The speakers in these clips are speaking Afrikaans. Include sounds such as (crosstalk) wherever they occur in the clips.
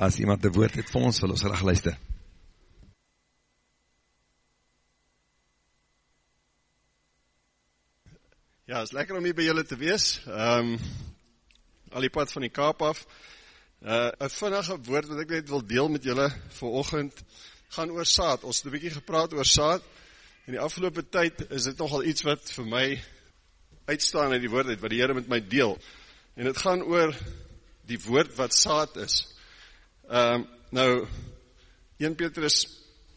as iemand die woord het vir ons, wil ons graag luister. Ja, is lekker om hier by julle te wees. Um, al die pad van die kaap af. Uh, een vinnige woord wat ek net wil deel met julle vir ochend, gaan oor saad. Ons het een bykie gepraat oor saad. In die afgelopen tyd is dit nogal iets wat vir my uitstaan in die woord uit, wat die Heere met my deel. En het gaan oor die woord wat saad is. Um, nou, 1 Petrus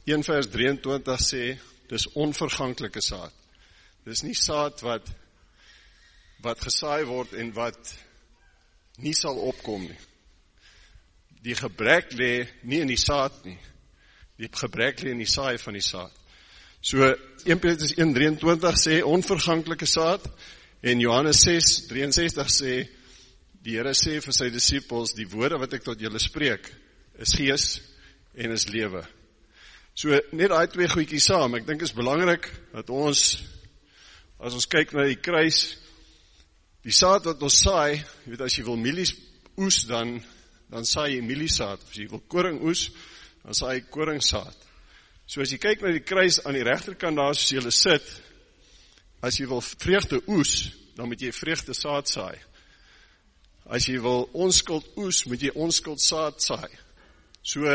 1 vers 23 sê, dis onverganklike saad. Dis nie saad wat, wat gesaai word en wat nie sal opkom nie. Die gebrek le nie in die saad nie. Die gebrek le in die saai van die saad. So 1 Petrus 1:23 sê onverganklike saad en Johannes 6:63 sê Die Here sê vir sy disippels, die woorde wat ek tot julle spreek, is gees en is lewe. So net daai twee goedjies saam, ek dink is belangrik dat ons as ons kyk na die kruis, die saad wat ons saai, jy weet as jy wil mielies oes dan dan saai jy mieliesaad, as jy wil koring oes, dan saai jy koringsaad. So as jy kyk na die kruis aan die regterkant daar soos jy hulle sit, as jy wil vreugde oes, dan moet jy vreugde saad saai. As jy wil onskuld oes, moet jy onskuld saad saai. So,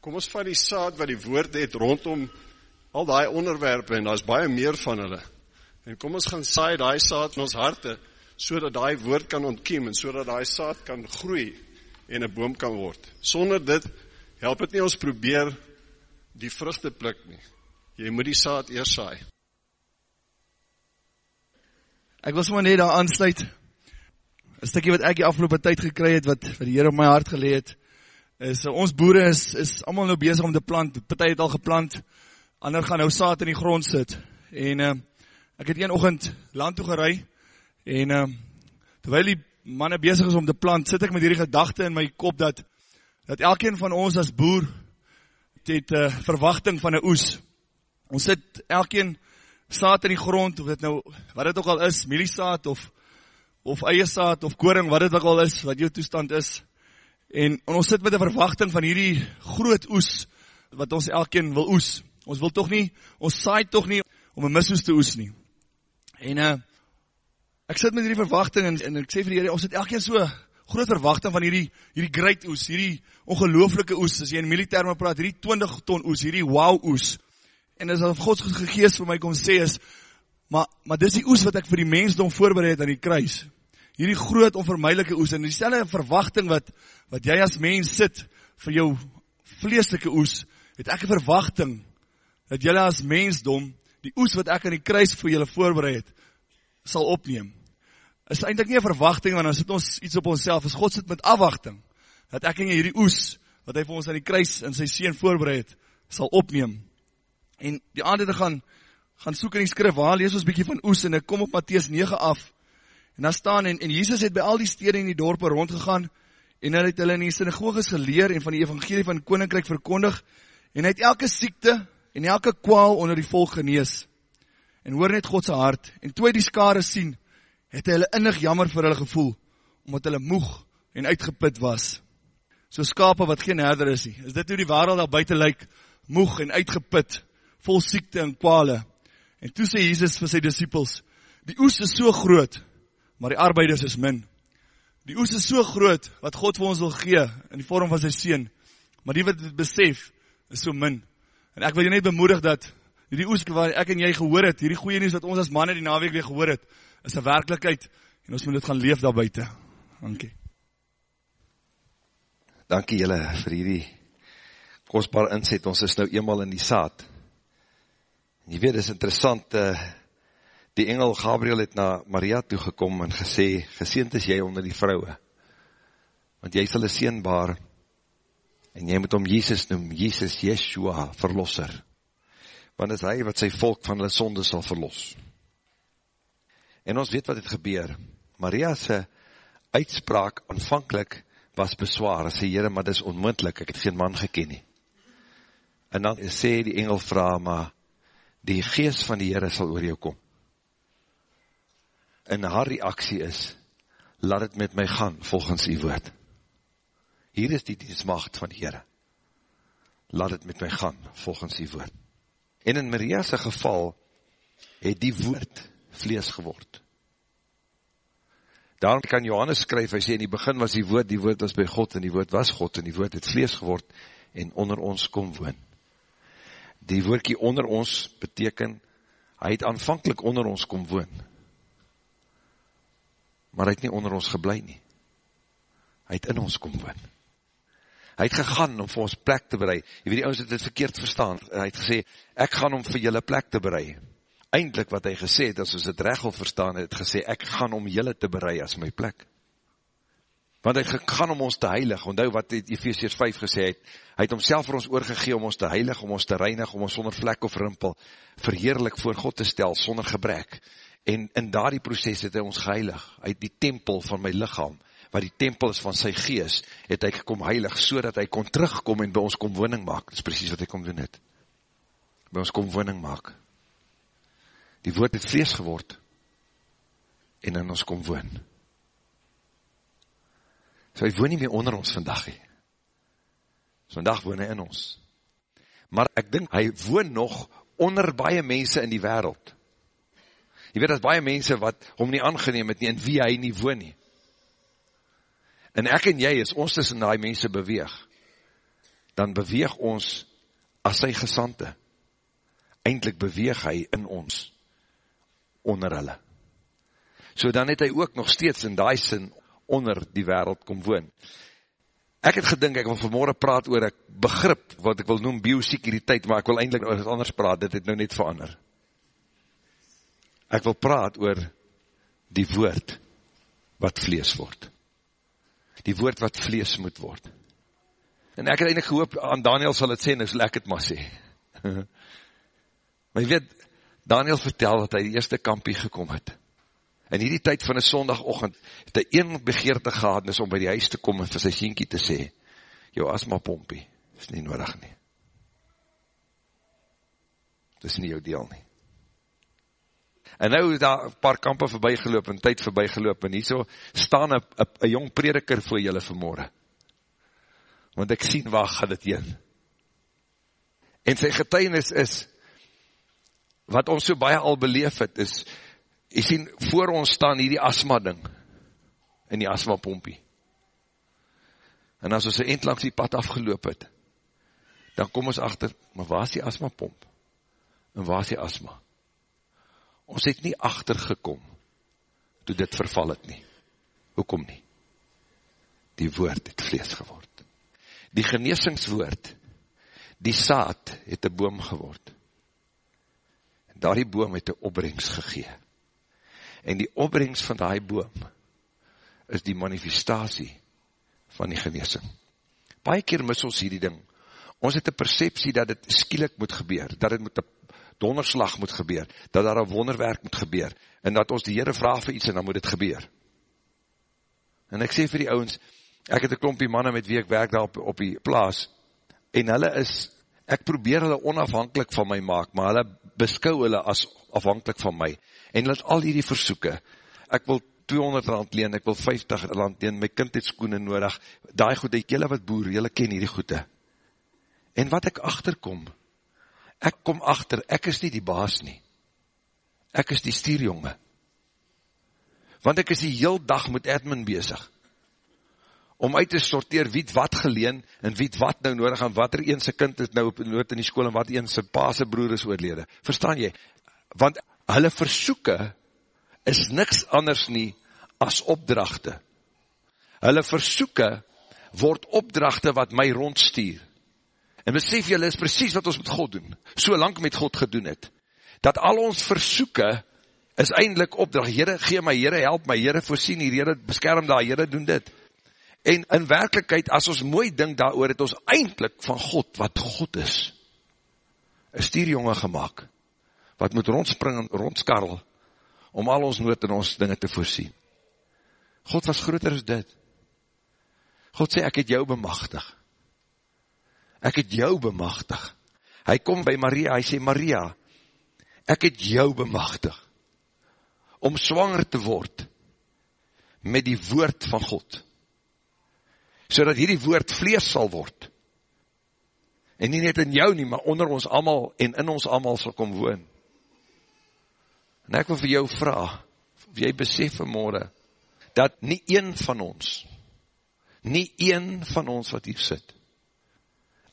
kom ons vat die saad wat die woord het rondom al die onderwerpe en daar is baie meer van hulle. En kom ons gaan saai die saad in ons harte, so dat die woord kan ontkiem en so dat die saad kan groei en een boom kan word. Sonder dit, help het nie ons probeer die vruchte plik nie. Jy moet die saad eers saai. Ek wil sommer net daar aansluit, 'n stukkie wat ek die afgelope tyd gekry het wat vir die Here op my hart gelê het is uh, ons boere is is almal nou besig om te plant. Party het al geplant. Ander gaan nou saad in die grond sit. En uh, ek het een oggend land toe gery en uh, terwyl die manne besig is om te plant, sit ek met hierdie gedagte in my kop dat dat elkeen van ons as boer het 'n uh, verwagting van 'n oes. Ons sit elkeen saad in die grond of dit nou wat dit ook al is, mieliesaad of of eie saad of koring, wat dit ook al is, wat jou toestand is. En, en ons sit met 'n verwagting van hierdie groot oes wat ons elkeen wil oes. Ons wil tog nie, ons saai tog nie om 'n misoes te oes nie. En uh ek sit met hierdie verwagting en, en ek sê vir die Here, ons het elkeen so groot verwagting van hierdie hierdie great oes, hierdie ongelooflike oes. As jy in militêre praat, hierdie 20 ton oes, hierdie wow oes. En as of God se gees vir my kom sê is maar maar dis die oes wat ek vir die mensdom voorberei het aan die kruis hierdie groot onvermydelike oes en dieselfde verwagting wat wat jy as mens sit vir jou vleeslike oes, het ek 'n verwagting dat julle as mensdom die oes wat ek aan die kruis vir julle voorberei het sal opneem. Is eintlik nie 'n verwagting want dan sit ons iets op onsself, as God sit met afwagting dat ek en jy hierdie oes wat hy vir ons aan die kruis in sy seun voorberei het sal opneem. En die aand het ek gaan gaan soek in die skrif, waar lees ons 'n bietjie van oes en ek kom op Matteus 9 af En daar staan en, en Jesus het by al die stede en die dorpe rondgegaan en hy het hulle in die sinagoges geleer en van die evangelie van koninkryk verkondig en hy het elke siekte en elke kwaal onder die volk genees. En hoor net God se hart en toe hy die skare sien, het hy hulle innig jammer vir hulle gevoel omdat hulle moeg en uitgeput was. So skape wat geen herder is nie. Is dit hoe die wêreld daar buite lyk, moeg en uitgeput, vol siekte en kwale. En toe sê Jesus vir sy disippels: "Die oes is so groot, maar die arbeiders is min. Die oes is so groot wat God vir ons wil gee in die vorm van sy seun, maar die wat dit besef is so min. En ek wil jou net bemoedig dat hierdie oes wat ek en jy gehoor het, hierdie goeie nuus wat ons as manne die naweek weer gehoor het, is 'n werklikheid en ons moet dit gaan leef daar buite. Dankie. Dankie julle vir hierdie kosbare inset. Ons is nou eenmal in die saad. En jy weet, dit is interessant, uh, die engel Gabriel het na Maria toegekom en gesê, geseend is jy onder die vrouwe, want jy sal een seenbaar, en jy moet om Jesus noem, Jesus Yeshua, verlosser, want is hy wat sy volk van hulle sonde sal verlos. En ons weet wat het gebeur, Maria's uitspraak aanvankelijk was beswaar, en sê, jyre, maar dit is onmoendlik, ek het geen man geken nie. En dan sê die engel vraag, maar die geest van die Heere sal oor jou kom en haar reaksie is, laat het met my gaan volgens die woord. hier is die diensmacht van die Heere. Laat het met my gaan, volgens die woord. En in Maria's geval, het die woord vlees geword. Daarom kan Johannes skryf, hy sê in die begin was die woord, die woord was by God, en die woord was God, en die woord het vlees geword, en onder ons kom woon. Die woordkie onder ons beteken, hy het aanvankelijk onder ons kom woon, maar hy het nie onder ons geblei nie. Hy het in ons kom woon. Hy het gegaan om vir ons plek te berei. Jy weet die ouds het dit verkeerd verstaan. Hy het gesê, ek gaan om vir julle plek te berei eindelijk wat hy gesê het, as ons het al verstaan, het gesê, ek gaan om jylle te berei as my plek. Want hy gaan om ons te heilig, onthou wat het Ephesians 5 gesê het, hy het homself vir ons oorgegee om ons te heilig, om ons te reinig, om ons sonder vlek of rimpel, verheerlik voor God te stel, sonder gebrek. En in daardie proces het hy ons geheilig, uit die tempel van my lichaam, wat die tempel is van sy gees, het hy gekom heilig, so dat hy kon terugkom en by ons kom woning maak. Dat is precies wat hy kom doen het. By ons kom woning maak. Die woord het vlees geword en in ons kom woon. So hy woon nie meer onder ons vandag he. So vandag woon hy in ons. Maar ek dink hy woon nog onder baie mense in die wereld. Jy weet, dat baie mense wat hom nie aangeneem het nie, en wie hy nie woon nie. En ek en jy, as ons tussen die mense beweeg, dan beweeg ons as sy gesante. Eindelijk beweeg hy in ons onder hulle. So dan het hy ook nog steeds in die sin onder die wereld kom woon. Ek het gedink, ek wil vanmorgen praat oor ek begrip, wat ek wil noem biosekuriteit, maar ek wil eindelijk oor anders praat, dit het nou net verander. Ek wil praat oor die woord wat vlees word. Die woord wat vlees moet word. En ek het eindelijk gehoop, aan Daniel sal het sê, nou sal ek het maar sê. (laughs) maar jy weet, Daniel vertel dat hy die eerste kampie gekom het. In die tyd van een sondagochtend het hy een begeerte gehad is om by die huis te kom en vir sy sienkie te sê, jou asma pompie, is nie nodig nie. Het is nie jou deel nie. En nou is daar paar kampe voorbij geloop en tyd voorbij geloop en hier so staan een jong prediker voor julle vanmorgen. Want ek sien waar gaat het heen. En sy getuinis is, wat ons so baie al beleef het, is, jy sien, voor ons staan hier die asma ding, in die asma pompie. En as ons eind langs die pad afgeloop het, dan kom ons achter, maar waar is die asma pomp? En waar is die asma? Ons het nie achtergekom, toe dit verval het nie. Hoekom nie? Die woord het vlees geword. Die geneesingswoord, die saad het een boom geword daar die boom het een opbrengst gegee. En die opbrengst van die boom is die manifestatie van die geneesing. Baie keer mis ons hierdie ding. Ons het een perceptie dat het skielik moet gebeur, dat het moet een donderslag moet gebeur, dat daar een wonderwerk moet gebeur, en dat ons die Heere vraag vir iets en dan moet het gebeur. En ek sê vir die ouwens, ek het een klompie manne met wie ek werk daar op, op die plaas, en hulle is ek probeer hulle onafhankelijk van my maak, maar hulle beskou hulle as afhankelijk van my, en laat al hierdie versoeken, ek wil 200 rand leen, ek wil 50 rand leen, my kind het skoene nodig, daai goed, ek jylle wat boer, jylle ken hierdie goede, en wat ek achterkom, ek kom achter, ek is nie die baas nie, ek is die stierjonge, want ek is die heel dag met admin bezig, om uit te sorteer wie wat geleen en wie wat nou nodig en wat er een sy kind is nou op nood in die school en wat een sy pa sy broer is oorlede. Verstaan jy? Want hulle versoeken is niks anders nie as opdrachte. Hulle versoeken word opdrachte wat my rondstuur. En besef julle is precies wat ons met God doen. So lang met God gedoen het. Dat al ons versoeken is eindelijk opdracht. Heere, gee my, Heere, help my, Heere, voorsien hier, Heere, beskerm daar, Heere, doen dit. En in werkelijkheid, as ons mooi ding daar het ons eindelijk van God, wat God is, een stierjonge gemaakt, wat moet rondspring en rondskarrel, om al ons nood en ons dinge te voorsien. God was groter as dit. God sê, ek het jou bemachtig. Ek het jou bemachtig. Hy kom by Maria, hy sê, Maria, ek het jou bemachtig, om swanger te word, met die woord van God. so dat hierdie woord vlees sal word, en nie net in jou nie, maar onder ons allemaal, en in ons allemaal sal kom woon. En ek wil vir jou vraag, of jy besef vanmorgen, dat nie een van ons, nie een van ons wat hier sit,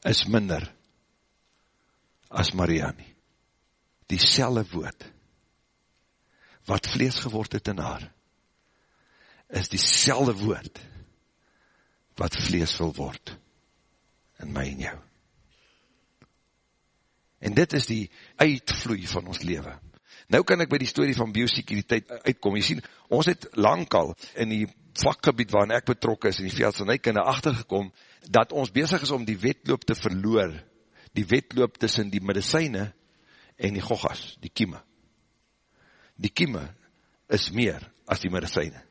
is minder, as Maria nie. Die selle woord, wat vlees geword het in haar, is die selle woord, wat vlees wil word, in my en jou. En dit is die uitvloei van ons leven. Nou kan ek by die story van biosekuriteit uitkom. Jy sien, ons het lang al in die vakgebied waarin ek betrokken is, in die veldsanheidkunde achtergekom, dat ons bezig is om die wetloop te verloor, die wetloop tussen die medicijne en die gogas, die kieme. Die kieme is meer as die medicijne.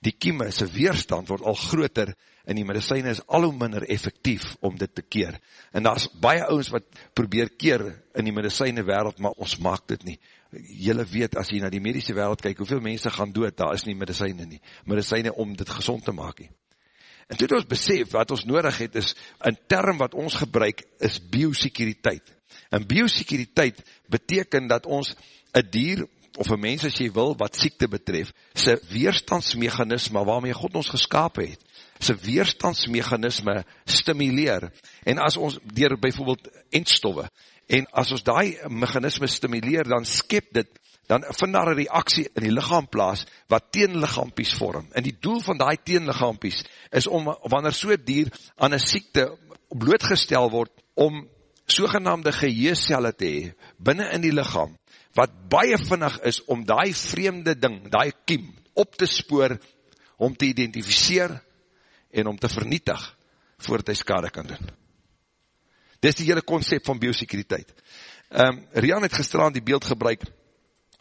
Die kieme, sy weerstand word al groter en die medicijne is al hoe minder effectief om dit te keer. En daar is baie ouwens wat probeer keer in die medicijne wereld, maar ons maak dit nie. Julle weet, as jy na die medische wereld kyk, hoeveel mense gaan dood, daar is nie medicijne nie. Medicijne om dit gezond te maak nie. En toe ons besef, wat ons nodig het, is, een term wat ons gebruik, is biosekuriteit. En biosekuriteit beteken dat ons een dier, of een mens as jy wil, wat siekte betref, sy weerstandsmechanisme waarmee God ons geskapen het, sy weerstandsmechanisme stimuleer. En as ons, dier bijvoorbeeld entstoffe, en as ons die mechanisme stimuleer, dan skep dit, dan vind daar een reaksie in die lichaam plaas, wat teenlichaampies vorm. En die doel van die teenlichaampies, is om, wanneer so'n dier aan een siekte blootgestel word, om sogenaamde geheescelle te hee, binnen in die lichaam, wat baie vinnig is om die vreemde ding, die kiem, op te spoor, om te identificeer, en om te vernietig, voordat hy skade kan doen. Dit is die hele concept van biosekuriteit. Um, Rian het gisteraan die beeld gebruik,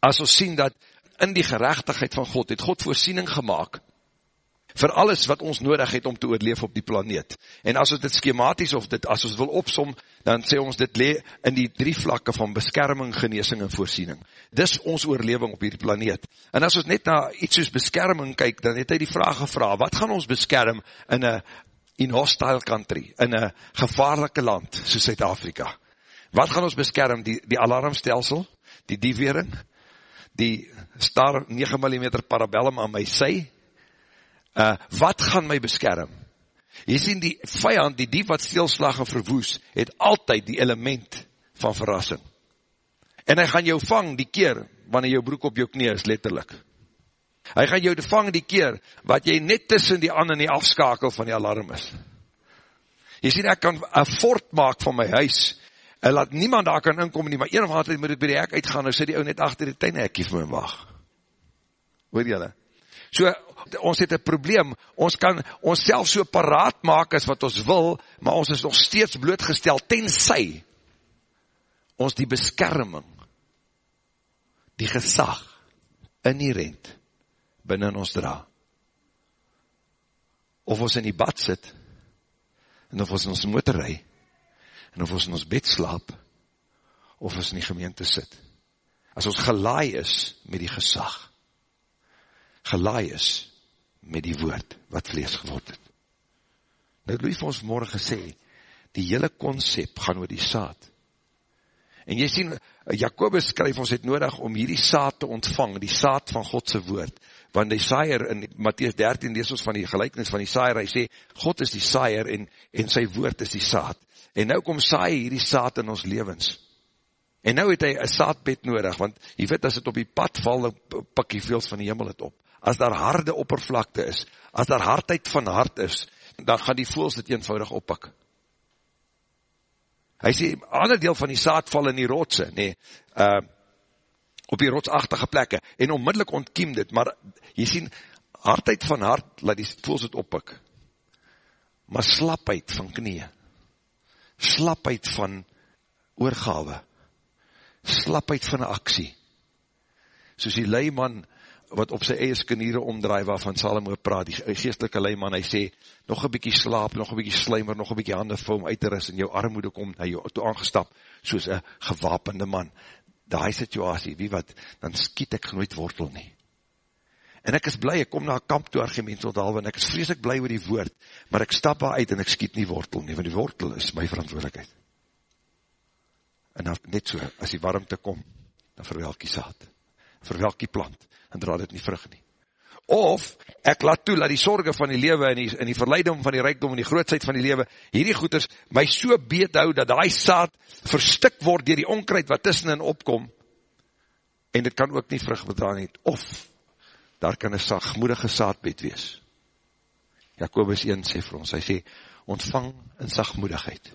as ons sien dat in die gerechtigheid van God, het God voorsiening gemaakt, vir alles wat ons nodig het om te oorleef op die planeet. En as ons dit schematisch of dit, as ons wil opsom, dan sê ons dit le in die drie vlakke van beskerming, geneesing en voorsiening. Dis ons oorleving op hierdie planeet. En as ons net na iets soos beskerming kyk, dan het hy die vraag gevra, wat gaan ons beskerm in een in hostile country, in een gevaarlike land, soos Zuid-Afrika? Wat gaan ons beskerm? Die, die alarmstelsel, die diewering, die star 9 mm parabellum aan my sy, uh, wat gaan my beskerm? Jy sien die vijand, die dief wat stilslag en verwoes, het altyd die element van verrassing. En hy gaan jou vang die keer, wanneer jou broek op jou knie is, letterlik. Hy gaan jou vang die keer, wat jy net tussen die an en die afskakel van die alarm is. Jy sien, ek kan een fort maak van my huis, en laat niemand daar kan inkom nie, maar een of andere moet ek by die hek uitgaan, nou sit die ou net achter die tuin hekkie vir my wacht. Hoor jylle? So, ons het een probleem, ons kan ons self so paraat maak as wat ons wil, maar ons is nog steeds blootgestel, tenzij ons die beskerming, die gesag, inherent, binnen ons dra. Of ons in die bad sit, en of ons in ons motor rij, en of ons in ons bed slaap, of ons in die gemeente sit. As ons gelaai is met die gesag, gelaai is met die woord wat vlees geword het. Nou het Louis vir ons morgen gesê, die hele concept gaan oor die saad. En jy sien, Jacobus skryf ons het nodig om hierdie saad te ontvang, die saad van Godse woord. Want die saaier in Matthäus 13 lees ons van die gelijkenis van die saaier, hy sê, God is die saaier en, en sy woord is die saad. En nou kom saai hierdie saad in ons levens. En nou het hy een saadbed nodig, want jy weet, as het op die pad val, dan pak jy veels van die hemel het op as daar harde oppervlakte is, as daar hardheid van hart is, dan gaan die voels dit eenvoudig oppak. Hy sê, ander deel van die saad val in die rotse, nee, uh, op die rotsachtige plekke, en onmiddellik ontkiem dit, maar jy sien, hardheid van hart, laat die voels dit oppak, maar slapheid van knie, slapheid van oorgawe, slapheid van aksie, soos die leiman, wat op sy eie skeniere omdraai waarvan Salomo praat, die geestelike leiman, hy sê, nog een bykie slaap, nog een bykie slijmer, nog een bykie hande vir om uit te ris, en jou armoede kom na jou toe aangestap, soos een gewapende man. Daai situasie, wie wat, dan skiet ek nooit wortel nie. En ek is blij, ek kom na een kamp toe argument onthal, en ek is vreselik blij oor die woord, maar ek stap daar uit en ek skiet nie wortel nie, want die wortel is my verantwoordelikheid. En dan net so, as die warmte kom, dan verwelk die saad, verwelk die plant, en dra dit nie vrug nie. Of, ek laat toe, laat die sorge van die lewe, en die, en die verleiding van die rijkdom, en die grootsheid van die lewe, hierdie goeders, my so beet hou, dat die saad verstik word, dier die onkruid wat tussenin opkom, en dit kan ook nie vrug bedra nie, of, daar kan een sagmoedige saadbed wees. Jacobus 1 sê vir ons, hy sê, ontvang in sagmoedigheid,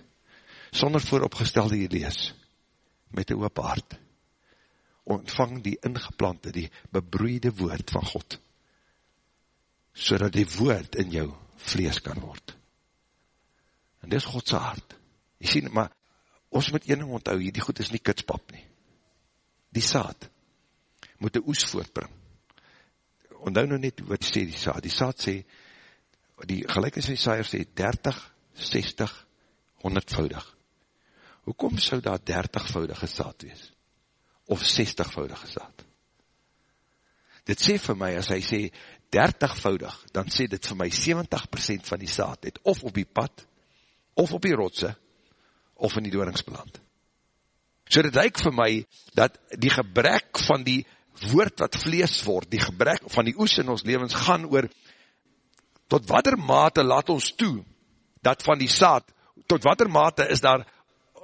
sonder vooropgestelde idees, met een oop hart, ontvang die ingeplante, die bebroeide woord van God, so die woord in jou vlees kan word. En dit is Godse hart. Jy sien, maar ons moet ening onthou, die goed is nie kutspap nie. Die saad moet die oes voortbring. Onthou nou net wat sê die saad. Die saad sê, die gelijkens van die saaier sê 30, 60, 100voudig. Hoekom sou daar 30voudige saad wees? Of 60voudige saad? Dit sê vir my, as hy sê 30voudig, dan sê dit vir my 70% van die saad het of op die pad, of op die rotse, of in die dooringsbeland. So dit lyk vir my, dat die gebrek van die woord wat vlees word, die gebrek van die oes in ons levens, gaan oor, tot wat er mate laat ons toe, dat van die saad, tot wat er mate is daar,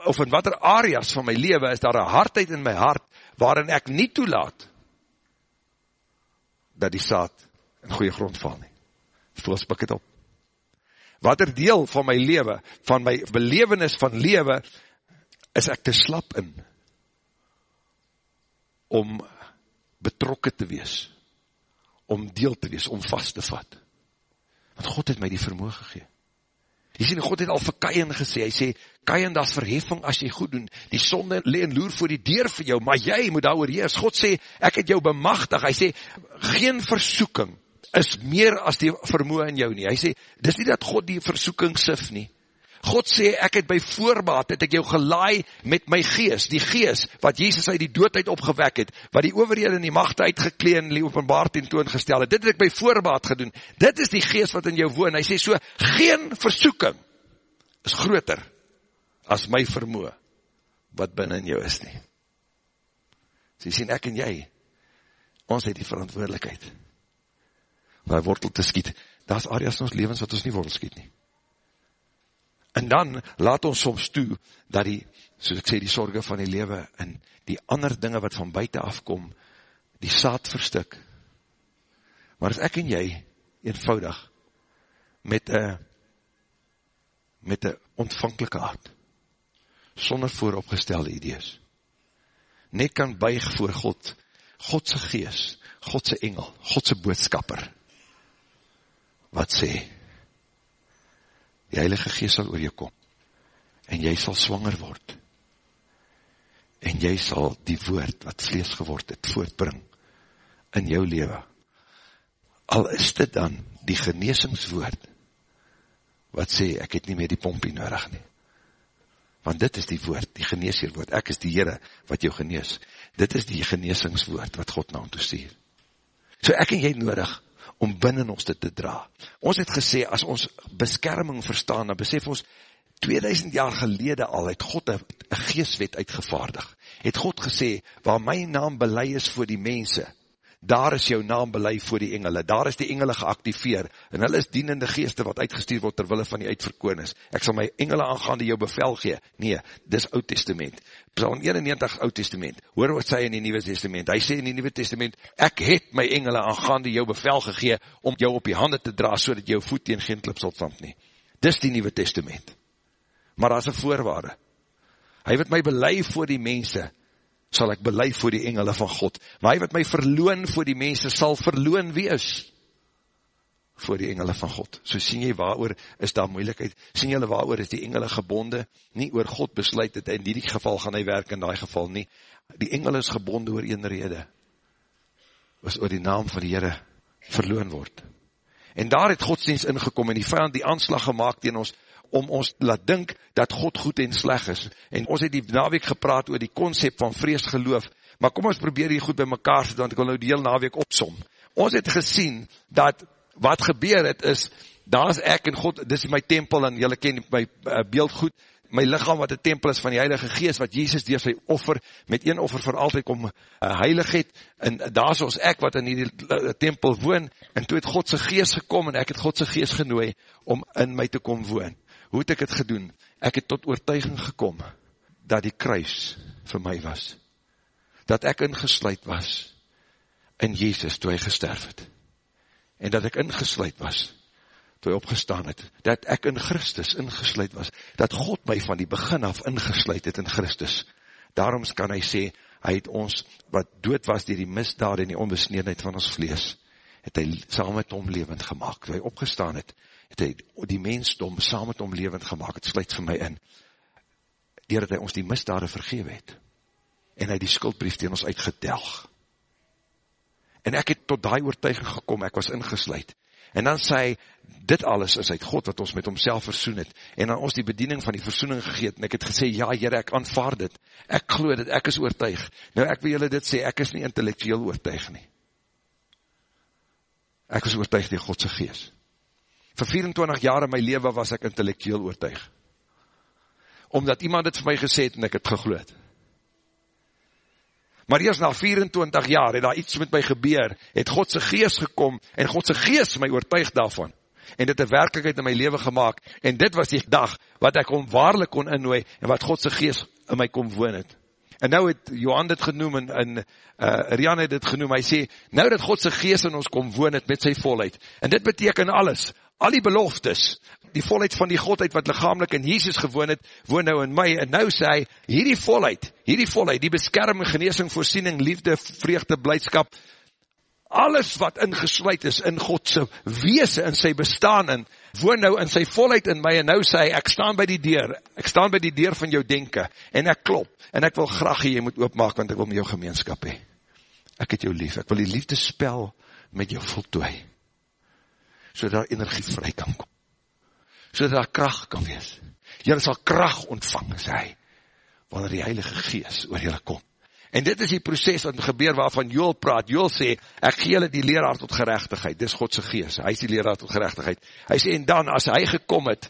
of in wat er areas van my leven, is daar een hardheid in my hart, waarin ek nie toelaat, dat die saad in goeie grond val nie. Voels pik het op. Wat er deel van my leven, van my belevenis van leven, is ek te slap in, om betrokke te wees, om deel te wees, om vast te vat. Want God het my die vermoe gegeen. Jy sien, God het al vir Kain gesê, hy sê, Kain, dat is verheffing as jy goed doen, die sonde leen loer voor die deur vir jou, maar jy moet daar oor heers. God sê, ek het jou bemachtig, hy sê, geen versoeking is meer as die vermoe in jou nie. Hy sê, dis nie dat God die versoeking sif nie, God sê, ek het by voorbaat, het ek jou gelaai met my gees, die gees, wat Jezus uit die doodheid opgewek het, wat die overhede en die machte uitgekleen, die openbaar tentoongestel het, dit het ek by voorbaat gedoen, dit is die gees wat in jou woon, hy sê so, geen versoeking is groter as my vermoe, wat binnen jou is nie. So jy sien, ek en jy, ons het die verantwoordelikheid, om die wortel te skiet, daar is areas in ons levens wat ons nie wortel skiet nie. En dan laat ons soms toe, dat die, soos ek sê, die sorge van die lewe, en die ander dinge wat van buiten afkom, die saad verstik. Maar as ek en jy, eenvoudig, met een, met een ontvankelike hart, sonder vooropgestelde idees, net kan buig voor God, Godse gees, Godse engel, Godse boodskapper, wat sê, die Heilige Geest sal oor jou kom, en jy sal swanger word, en jy sal die woord wat vlees geword het, voortbring in jou leven. Al is dit dan die geneesingswoord, wat sê, ek het nie meer die pompie nodig nie. Want dit is die woord, die geneesheerwoord. Ek is die Heere wat jou genees. Dit is die geneesingswoord wat God na om toe stuur. So ek en jy nodig, om binnen ons dit te dra. Ons het gesê, as ons beskerming verstaan, dan besef ons, 2000 jaar gelede al, het God een geestwet uitgevaardig. Het God gesê, waar my naam belei is voor die mense, daar is jou naam belei voor die engele, daar is die engele geactiveer, en hulle is dienende geeste wat uitgestuur word terwille van die uitverkoonis. Ek sal my engele aangaande jou bevel gee. Nee, dis oud testament. Psalm 91 oud testament. Hoor wat sê in die nieuwe testament. Hy sê in die nieuwe testament, ek het my engele aangaande jou bevel gegee, om jou op die hande te dra, so dat jou voet teen geen klip sal tramp nie. Dis die nieuwe testament. Maar as een voorwaarde. Hy het my belei voor die mense, sal ek belei voor die engele van God. Maar hy wat my verloon voor die mense, sal verloon wees voor die engele van God. So sien jy waar is daar moeilikheid, sien jylle waar is die engele gebonde, nie oor God besluit het, in die geval gaan hy werk, in die geval nie. Die engele is gebonde oor een rede, was oor die naam van die Heere verloon word. En daar het godsdienst ingekom, en die vijand die aanslag gemaakt in ons, om ons laat dink dat God goed en sleg is. En ons het die naweek gepraat oor die concept van vrees geloof, maar kom ons probeer hier goed by mekaar sit, want ek wil nou die hele naweek opsom. Ons het gesien, dat wat gebeur het is, daar is ek en God, dis my tempel, en jylle ken my uh, beeld goed, my lichaam wat een tempel is van die Heilige Geest, wat Jezus door sy offer, met een offer vir altyd kom uh, heilig het, en daar is ons ek wat in die uh, tempel woon, en toe het Godse Geest gekom, en ek het Godse Geest genooi, om in my te kom woon. Hoe het ek het gedoen? Ek het tot oortuiging gekom, dat die kruis vir my was. Dat ek ingesluid was, in Jezus, toe hy gesterf het. En dat ek ingesluid was, toe hy opgestaan het, dat ek in Christus ingesluid was, dat God my van die begin af ingesluid het in Christus. Daarom kan hy sê, hy het ons, wat dood was dier die misdaad en die onbesneedheid van ons vlees, het hy saam met hom levend gemaakt. Toe hy opgestaan het, het hy die mensdom saam met hom levend gemaakt. Het sluit vir my in. Dier dat hy ons die misdaad vergewe het. En hy die skuldbrief tegen ons uitgedelg. En ek het tot die oortuiging gekom, ek was ingesluid. En dan sê hy, dit alles is uit God wat ons met homself versoen het, en dan ons die bediening van die versoening gegeet, en ek het gesê, ja Heere, ek aanvaard dit, ek glo dit, ek is oortuig. Nou ek wil julle dit sê, ek is nie intellectueel oortuig nie. Ek is oortuig die Godse gees. Voor 24 jaar in my leven was ek intellectueel oortuig. Omdat iemand het vir my gesê het, en ek het gegloed. Maar eers na 24 jaar het daar iets met my gebeur, het Godse geest gekom, en Godse geest my oortuig daarvan, en dit een werkelijkheid in my leven gemaakt, en dit was die dag, wat ek onwaarlik kon innooi, en wat Godse geest in my kom woon het. En nou het Johan dit genoem, en, en uh, Rian het dit genoem, hy sê, nou dat Godse geest in ons kom woon het, met sy volheid, en dit beteken alles, al die beloftes, die volheid van die Godheid wat lichamelijk in Jesus gewoon het, woon nou in my, en nou sê hy, hierdie volheid, hierdie volheid, die beskerming, geneesing, voorsiening, liefde, vreugde, blijdskap, alles wat ingesluid is in Godse weese, in sy bestaan in, woon nou in sy volheid in my, en nou sê hy, ek staan by die deur, ek staan by die deur van jou denken, en ek klop, en ek wil graag jy moet oopmaak, want ek wil met jou gemeenskap hee. Ek het jou lief, ek wil die liefde spel met jou voltooi, so daar energie vry kan kom so dat daar kracht kan wees. Julle sal kracht ontvang, sê hy, wanneer die Heilige Gees oor julle kom. En dit is die proces wat gebeur waarvan Joel praat. Joel sê, ek gee julle die leraar tot gerechtigheid. Dit is Godse gees. Hy is die leraar tot gerechtigheid. Hy sê, en dan, as hy gekom het,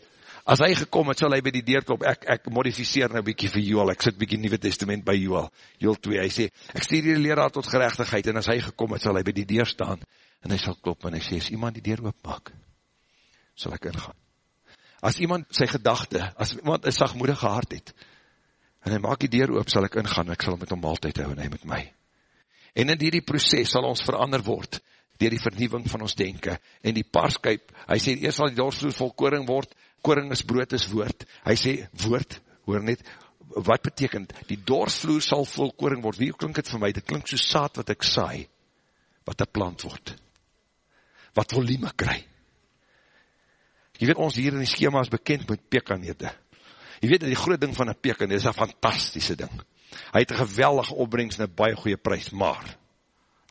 as hy gekom het, sal hy by die deur klop. Ek, ek modificeer nou bykie vir Joel. Ek sit bykie Nieuwe Testament by Joel. Joel 2. Hy sê, ek stuur die leraar tot gerechtigheid. En as hy gekom het, sal hy by die deur staan. En hy sal klop. En hy sê, as iemand die deur oopmaak, sal ek ingaan. As iemand sy gedachte, as iemand een sagmoedige hart het, en hy maak die deur oop, sal ek ingaan, en ek sal met hom maaltijd hou, en hy met my. En in die proces sal ons verander word, dier die vernieuwing van ons denken, en die paarskuip, hy sê, eerst sal die dorsvloer vol koring word, koring is brood is woord, hy sê, woord, hoor net, wat betekent, die dorsvloer sal vol koring word, wie klink het vir my, dit klink so saad wat ek saai, wat een plant word, wat volume krijg, Jy weet, ons hier in die schema is bekend met pekanete. Jy weet, die groot ding van een pekan is een fantastische ding. Hy het een geweldige opbrengst en een baie goeie prijs, maar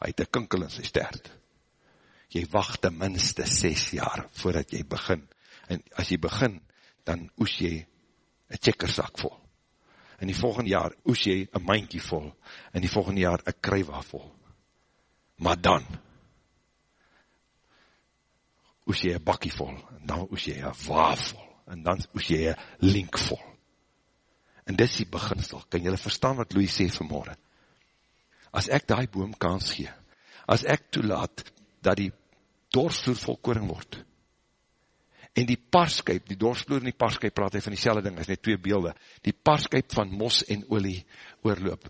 hy het een kinkel in sy stert. Jy wacht ten minste 6 jaar voordat jy begin. En as jy begin, dan oes jy een checkersak vol. In die volgende jaar oes jy een mindkie vol. In die volgende jaar een kruiwa vol. Maar dan, oes jy een bakkie vol, en dan oes jy een waaf vol, en dan oes jy een link vol. En dit is die beginsel, kan jylle verstaan wat Louis sê vanmorgen? As ek die boom kans gee, as ek toelaat, dat die dorsvloer vol koring word, en die parskuip, die dorsvloer en die parskuip, praat hy van die ding, is net twee beelde, die parskuip van mos en olie oorloop,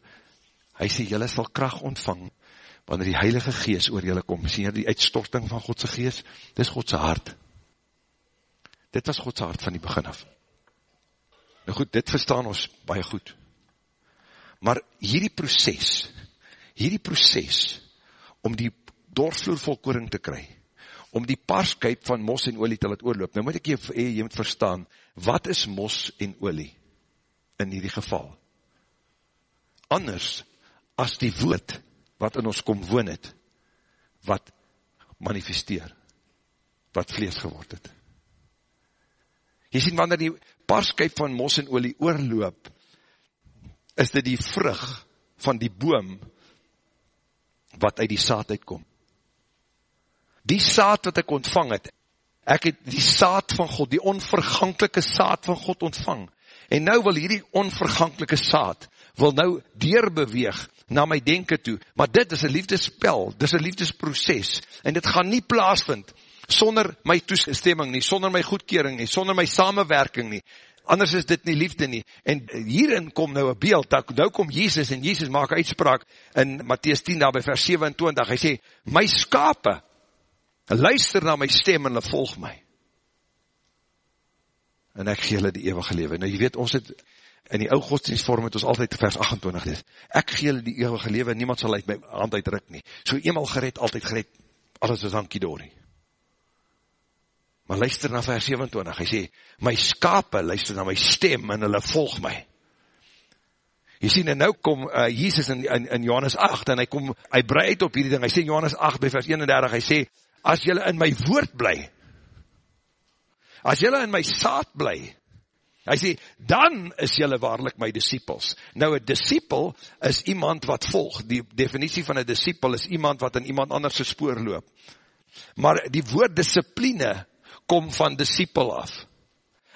hy sê, jylle sal kracht ontvang, wanneer die heilige gees oor julle kom, sien jy die uitstorting van Godse gees, dit is Godse hart. Dit was Godse hart van die begin af. Nou goed, dit verstaan ons baie goed. Maar hierdie proces, hierdie proces, om die doorvloer volkoring te kry, om die parskuip van mos en olie te laat oorloop, nou moet ek jy, jy moet verstaan, wat is mos en olie in hierdie geval? Anders as die woord wat in ons kom woon het, wat manifesteer, wat vlees geword het. Jy sien, wanneer die parskuip van mos en olie oorloop, is dit die vrug van die boom, wat uit die saad uitkom. Die saad wat ek ontvang het, ek het die saad van God, die onverganklike saad van God ontvang. En nou wil hierdie onverganklike saad, wil nou deurbeweeg na my denken toe. Maar dit is een liefdespel, dit is een liefdesproces. En dit gaan nie plaasvind sonder my toestemming nie, sonder my goedkering nie, sonder my samenwerking nie. Anders is dit nie liefde nie. En hierin kom nou een beeld, nou kom Jezus en Jezus maak uitspraak in Matthäus 10 daar by vers 27. Hy sê, my skape, luister na my stem en hulle volg my. En ek gee hulle die eeuwige lewe. Nou jy weet, ons het in die ou godsdienstvorm het ons altyd vers 28 lees. Ek gee hulle die eeuwige lewe, niemand sal uit my hand uitruk nie. So eenmaal gered, altyd gered, alles is dankie doorie. Maar luister na vers 27, hy sê, my skape luister na my stem en hulle volg my. Jy sien, en nou kom uh, Jesus in, in, in Johannes 8, en hy kom, hy brei uit op hierdie ding, hy sê Johannes 8 by vers 31, hy sê, as jylle in my woord bly, as jylle in my saad bly, hy sê, dan is jylle waarlik my disciples. Nou, een disciple is iemand wat volg, die definitie van een disciple is iemand wat in iemand anders spoor loop. Maar die woord discipline kom van disciple af.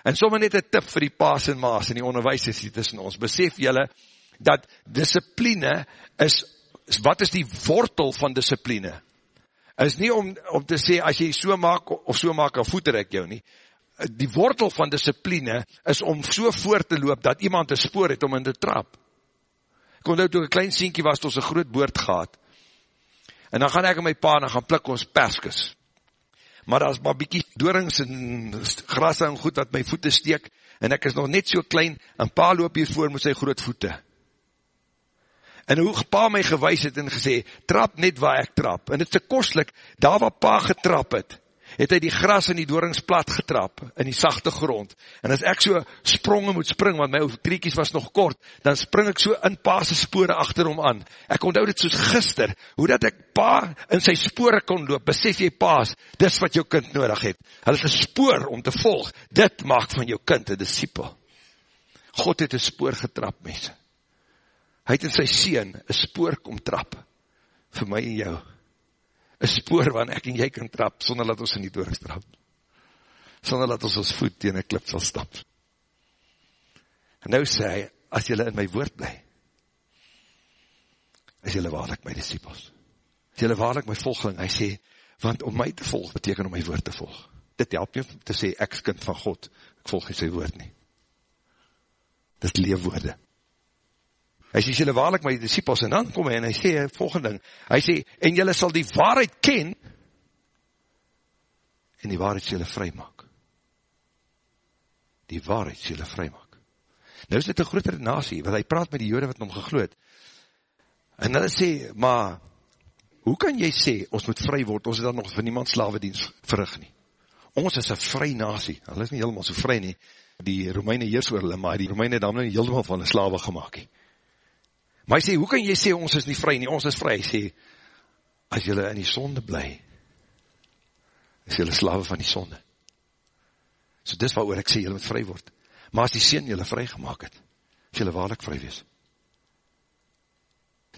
En sommer net een tip vir die paas en maas en die onderwijsers hier tussen ons. Besef jylle, dat discipline is, wat is die wortel van discipline? Is nie om, om te sê, as jy so maak of so maak, of voeter ek jou nie. Die wortel van discipline is om so voor te loop, dat iemand een spoor het om in te trap. Ek kon nou toe een klein sienkie was, het ons een groot boord gehad. En dan gaan ek en my pa, en dan gaan plik ons perskes maar daar is maar bykie doorings en grasse en goed wat my voete steek, en ek is nog net so klein, en pa loop hier voor met sy groot voete. En hoe pa my gewys het en gesê, trap net waar ek trap, en het is kostlik, daar waar pa getrap het, het hy die gras in die doorings plat getrap, in die sachte grond, en as ek so sprongen moet spring, want my kriekies was nog kort, dan spring ek so in paase spore achter hom aan, ek onthou dit soos gister, hoe dat ek pa in sy spore kon loop, besef jy paas, dis wat jou kind nodig het, hy is een spoor om te volg, dit maak van jou kind een disciple, God het een spoor getrap, mense, hy het in sy sien, een spoor kom trap, vir my en jou, een spoor waar ek en jy kan trap, sonder dat ons in die doorings trap. Sonder dat ons ons voet tegen een klip sal stap. En nou sê hy, as jylle in my woord bly, is jylle waarlik my disciples. Is jylle waarlik my volgeling. Hy sê, want om my te volg, beteken om my woord te volg. Dit help nie te sê, ek is kind van God, ek volg nie sy woord nie. Dit is leefwoorde hy sê, jylle waarlik my disciples, en dan kom hy en hy sê, volgende ding, hy sê, en jylle sal die waarheid ken, en die waarheid jylle vry maak. Die waarheid jylle vry maak. Nou is dit een grotere nasie, want hy praat met die jode wat om gegloed, en hulle sê, maar, hoe kan jy sê, ons moet vry word, ons het dan nog van niemand slavedienst verrig nie. Ons is een vry nasie, hulle is nie helemaal so vry nie, die Romeine heers oor hulle, maar die Romeine het dan nie helemaal van een slawe gemaakt nie. Maar hy sê, hoe kan jy sê, ons is nie vry nie, ons is vry, hy sê, as jylle in die sonde bly, is jylle slawe van die sonde. So dis wat oor ek sê, jylle moet vry word. Maar as die sien jylle vry gemaakt het, is jylle waarlik vry wees.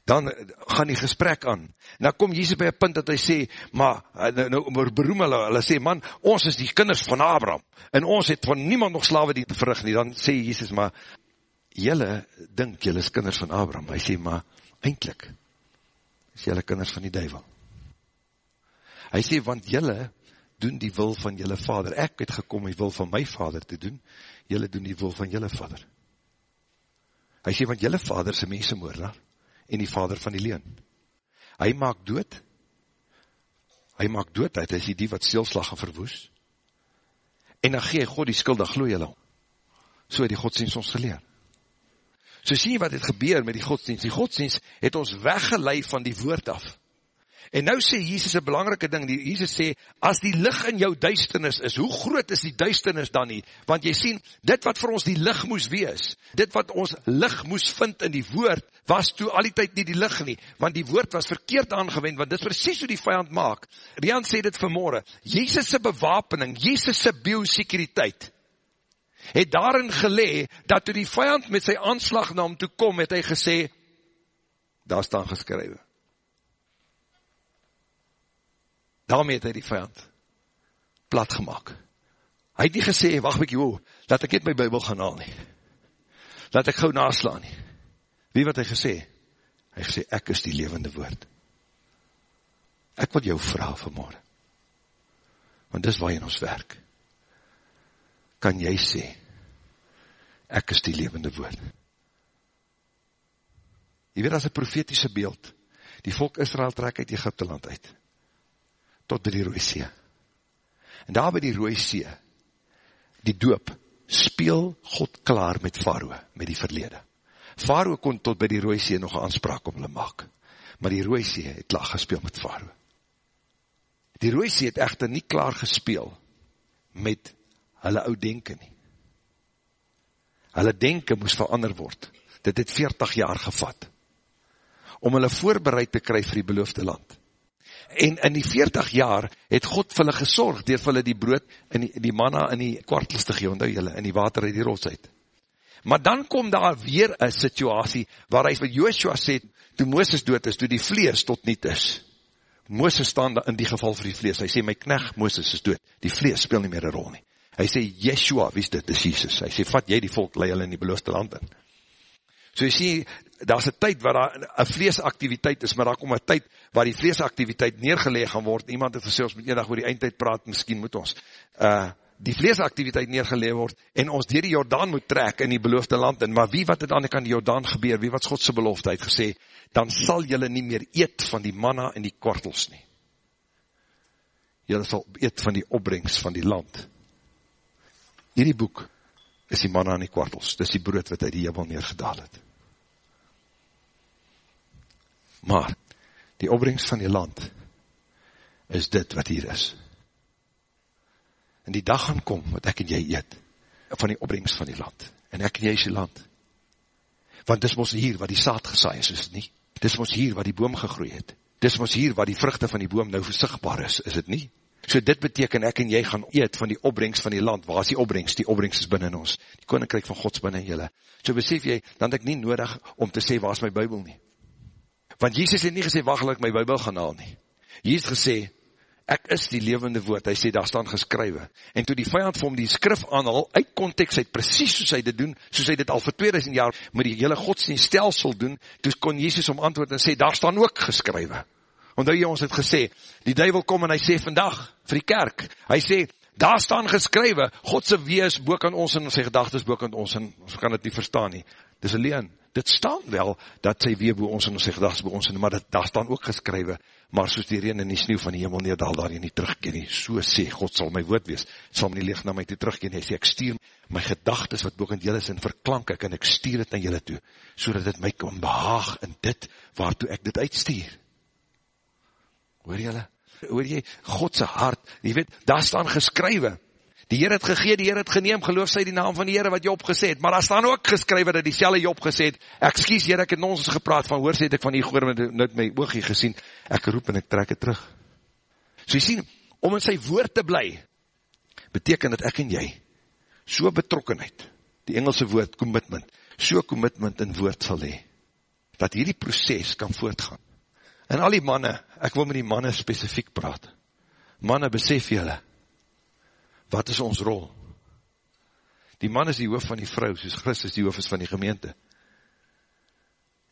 Dan gaan die gesprek aan. Nou kom Jesus by een punt dat hy sê, maar, nou, nou beroem hulle, hulle sê, man, ons is die kinders van Abraham, en ons het van niemand nog slawe die verrig nie. Dan sê Jesus, maar, jylle dink jylle is kinders van Abraham, hy sê, maar eindelijk is jylle kinders van die duivel. Hy sê, want jylle doen die wil van jylle vader, ek het gekom die wil van my vader te doen, jylle doen die wil van jylle vader. Hy sê, want jylle vader is een mensenmoordaar, en die vader van die leen. Hy maak dood, hy maak dood uit, hy sê die wat stilslag en verwoes, en dan gee God die skuld, dan gloe jylle om. So het die godsdienst ons geleer. So sien jy wat het gebeur met die godsdienst. Die godsdienst het ons weggeleid van die woord af. En nou sê Jesus een belangrike ding, die Jesus sê, as die licht in jou duisternis is, hoe groot is die duisternis dan nie? Want jy sien, dit wat vir ons die licht moes wees, dit wat ons licht moes vind in die woord, was toe al die tyd nie die licht nie, want die woord was verkeerd aangewend, want dit is precies hoe die vijand maak. Rian sê dit vanmorgen, Jezus' bewapening, Jezus' biosekuriteit, het daarin gelee, dat toe die vijand met sy aanslag na hom toe kom, het hy gesê, daar staan geskrywe. Daarmee het hy die vijand plat gemaakt. Hy het nie gesê, wacht bykie, oh, laat ek het my bybel gaan haal nie. Laat ek gauw naslaan nie. Wie wat hy gesê? Hy gesê, ek is die levende woord. Ek wil jou vraag vanmorgen. Want dis waar jy ons werk. Kan jy sê, ek is die levende woord. Jy weet, as een profetiese beeld, die volk Israel trek uit Egypte land uit, tot die Rooie See. En daar by die Rooie See, die doop, speel God klaar met Faroe, met die verlede. Faroe kon tot by die Rooie See nog een aanspraak om hulle maak, maar die Rooie See het klaar gespeel met Faroe. Die Rooie See het echter nie klaar gespeel met hulle oud denken nie. Hulle denken moes verander word. Dit het 40 jaar gevat om hulle voorbereid te kry vir die beloofde land. En in die 40 jaar het God vir hulle gesorg, door vir hulle die brood en die, die manna in die kwartels te gee, onthou julle, in die water uit die rots uit. Maar dan kom daar weer een situasie, waar hy vir Joshua sê, toe Mooses dood is, toe die vlees tot niet is. Mooses staan in die geval vir die vlees, hy sê, my knecht Mooses is dood, die vlees speel nie meer een rol nie. Hy sê, Yeshua, wie is dit, is Jesus. Hy sê, vat jy die volk, leid hulle in die beloofde land in. So jy sê, daar is een tyd waar daar een vleesaktiviteit is, maar daar kom een tyd waar die vleesaktiviteit neergeleg gaan word, iemand het gesê, ons moet enig oor die eindtijd praat, miskien moet ons, uh, die vleesaktiviteit neergeleg word, en ons dier die Jordaan moet trek in die beloofde land, en maar wie wat het aan die Jordaan gebeur, wie wat Godse beloofde het gesê, dan sal jylle nie meer eet van die manna en die kwartels nie. Jylle sal eet van die opbrengst van die land. Hierdie boek is die manna en die kwartels, dis die brood wat uit die jebel neergedaal het. Maar, die opbrengst van die land, is dit wat hier is. En die dag gaan kom, wat ek en jy eet, van die opbrengst van die land. En ek en jy is die land. Want dis ons hier, wat die saad gesaai is, is het nie. Dis ons hier, wat die boom gegroei het. Dis ons hier, wat die vruchte van die boom nou versigbaar is, is het nie. So dit beteken, ek en jy gaan eet van die opbrengst van die land. Waar is die opbrengst? Die opbrengst is binnen ons. Die koninkryk van Gods binnen jylle. So besef jy, dan het ek nie nodig om te sê, waar is my bybel nie? Want Jesus het nie gesê, wacht, ek my bybel gaan haal nie. Jesus het gesê, ek is die levende woord, hy sê, daar staan geskrywe. En toe die vijand vir hom die skrif aanhaal, uit context, hy het precies soos hy dit doen, soos hy dit al vir 2000 jaar met die hele godsdienst stelsel doen, toe kon Jesus om antwoord en sê, daar staan ook geskrywe. Want hy ons het gesê, die duivel kom en hy sê vandag, vir die kerk, hy sê, daar staan geskrywe, Godse wees boek aan ons en sy gedagtes boek aan ons, en ons kan het nie verstaan nie. Dis alleen, dit staan wel, dat sy weer boe ons en sy gedagtes boe ons, maar dit, daar staan ook geskrywe, maar soos die reen in die sneeuw van die hemel neerdal daar nie terugkeer nie, so sê, God sal my woord wees, sal my nie leeg na my toe terugkeer nie, hy sê, ek stuur my gedagtes wat boek in jylle is, en verklank ek, en ek stuur het na jylle toe, so dat het my kan behaag in dit, waartoe ek dit uitstuur. Hoor jylle? Hoor jy, Godse hart, jy weet, daar staan geskrywe, Die Heer het gegee, die Heer het geneem, geloof sy die naam van die Heer wat Job gesê het, maar daar staan ook geskrywe dat die selle Job gesê het, excuse Heer, ek het ons gepraat van, hoor sê het ek van die goor met, met my oogie gesien, ek roep en ek trek het terug. So jy sien, om in sy woord te bly, beteken dat ek en jy, so betrokkenheid, die Engelse woord commitment, so commitment in woord sal hee, dat hierdie proces kan voortgaan. En al die manne, ek wil met die manne specifiek praat, manne besef jylle, wat is ons rol? Die man is die hoof van die vrou, soos Christus die hoof is van die gemeente.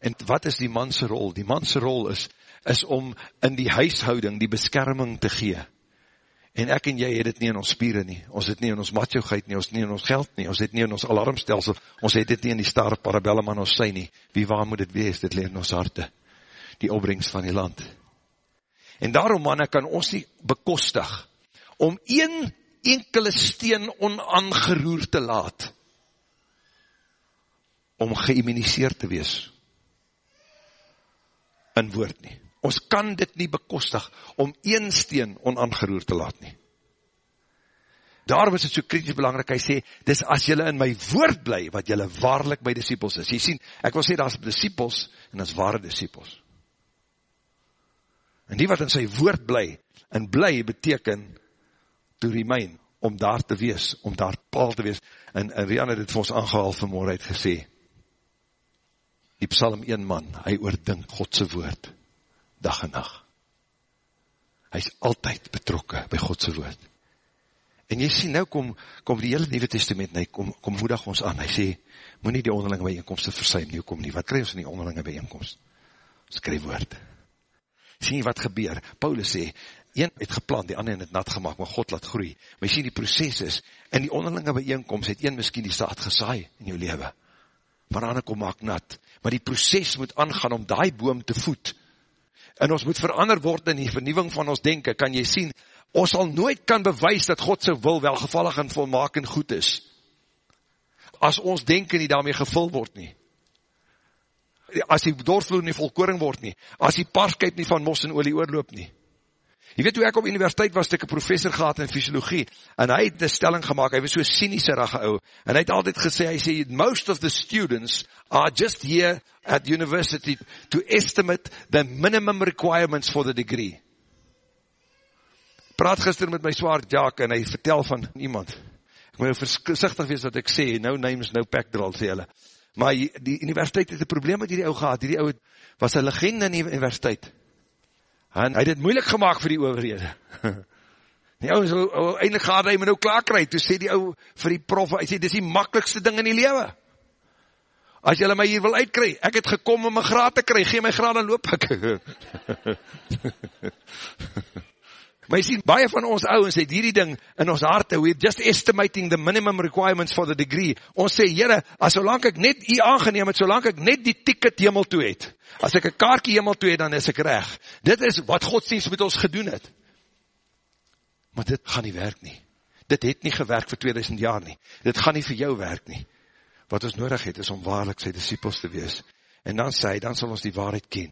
En wat is die manse rol? Die manse rol is, is om in die huishouding die beskerming te gee. En ek en jy het het nie in ons spieren nie, ons het nie in ons machougheid nie, ons het nie in ons geld nie, ons het nie in ons alarmstelsel, ons het het nie in die starre parabellum aan ons sy nie. Wie waar moet het wees? Dit leer in ons harte. Die opbrengst van die land. En daarom manne kan ons nie bekostig om een enkele steen onaangeroer te laat, om geïmmuniseerd te wees, in woord nie. Ons kan dit nie bekostig, om een steen onaangeroer te laat nie. Daarom is het so kritisch belangrijk, hy sê, dis as jylle in my woord bly, wat jylle waarlik my disciples is. Jy sien, ek wil sê, daar is disciples, en dat is ware disciples. En die wat in sy woord bly, en bly beteken, to remain, om daar te wees, om daar paal te wees. En, en Rian het het vir ons aangehaal vanmorgen uit gesê, die psalm een man, hy oordink Godse woord, dag en nacht. hy is altyd betrokken by Godse woord. En jy sien, nou kom, kom die hele Nieuwe Testament, hy kom, kom moedig ons aan, hy sê, moet nie die onderlinge bijeenkomst versuim, nie kom nie, wat krijg ons in die onderlinge bijeenkomst? Ons krijg woord. Sien jy wat gebeur? Paulus sê, een het geplant, die ander het nat gemaakt, maar God laat groei. Maar jy sien die proces is, in die onderlinge bijeenkomst het een miskien die saad gesaai in jou leven. Maar ander kom maak nat. Maar die proces moet aangaan om die boom te voed. En ons moet verander word in die vernieuwing van ons denken, kan jy sien, ons sal nooit kan bewys dat God sy wil welgevallig en volmaak en goed is. As ons denken nie daarmee gevul word nie. As die doorvloer nie volkoring word nie. As die parskheid nie van mos en olie oorloop nie. Jy weet hoe ek op universiteit was, ek een professor gehad in fysiologie, en hy het een stelling gemaakt, hy was so cynische rage ou, en hy het altyd gesê, hy sê, most of the students are just here at university to estimate the minimum requirements for the degree praat gister met my zwaard Jaak en hy vertel van iemand. Ek moet nou versichtig wees wat ek sê, no names, no backdrall, sê hulle. Maar die universiteit het een probleem met die ou gehad, die ou was een legende in die universiteit. En hy het het moeilik gemaakt vir die overhede. (laughs) Die ou is eindelijk gehad, hy moet nou klaar krijg, toe sê die ou vir die prof, hy sê, dit is die makkelijkste ding in die lewe. As jylle my hier wil uitkry, ek het gekom om my graad te kry, gee my graad en loop ek. (laughs) (laughs) Maar jy sien, baie van ons ouwens het hierdie ding in ons harte, we're just estimating the minimum requirements for the degree. Ons sê, jyre, as solang ek net jy aangeneem het, solang ek net die ticket hemel toe het, as ek een kaartje hemel toe het, dan is ek reg. Dit is wat godsdienst met ons gedoen het. Maar dit gaan nie werk nie. Dit het nie gewerk vir 2000 jaar nie. Dit gaan nie vir jou werk nie. Wat ons nodig het, is om waarlik sy disciples te wees. En dan sê hy, dan sal ons die waarheid ken.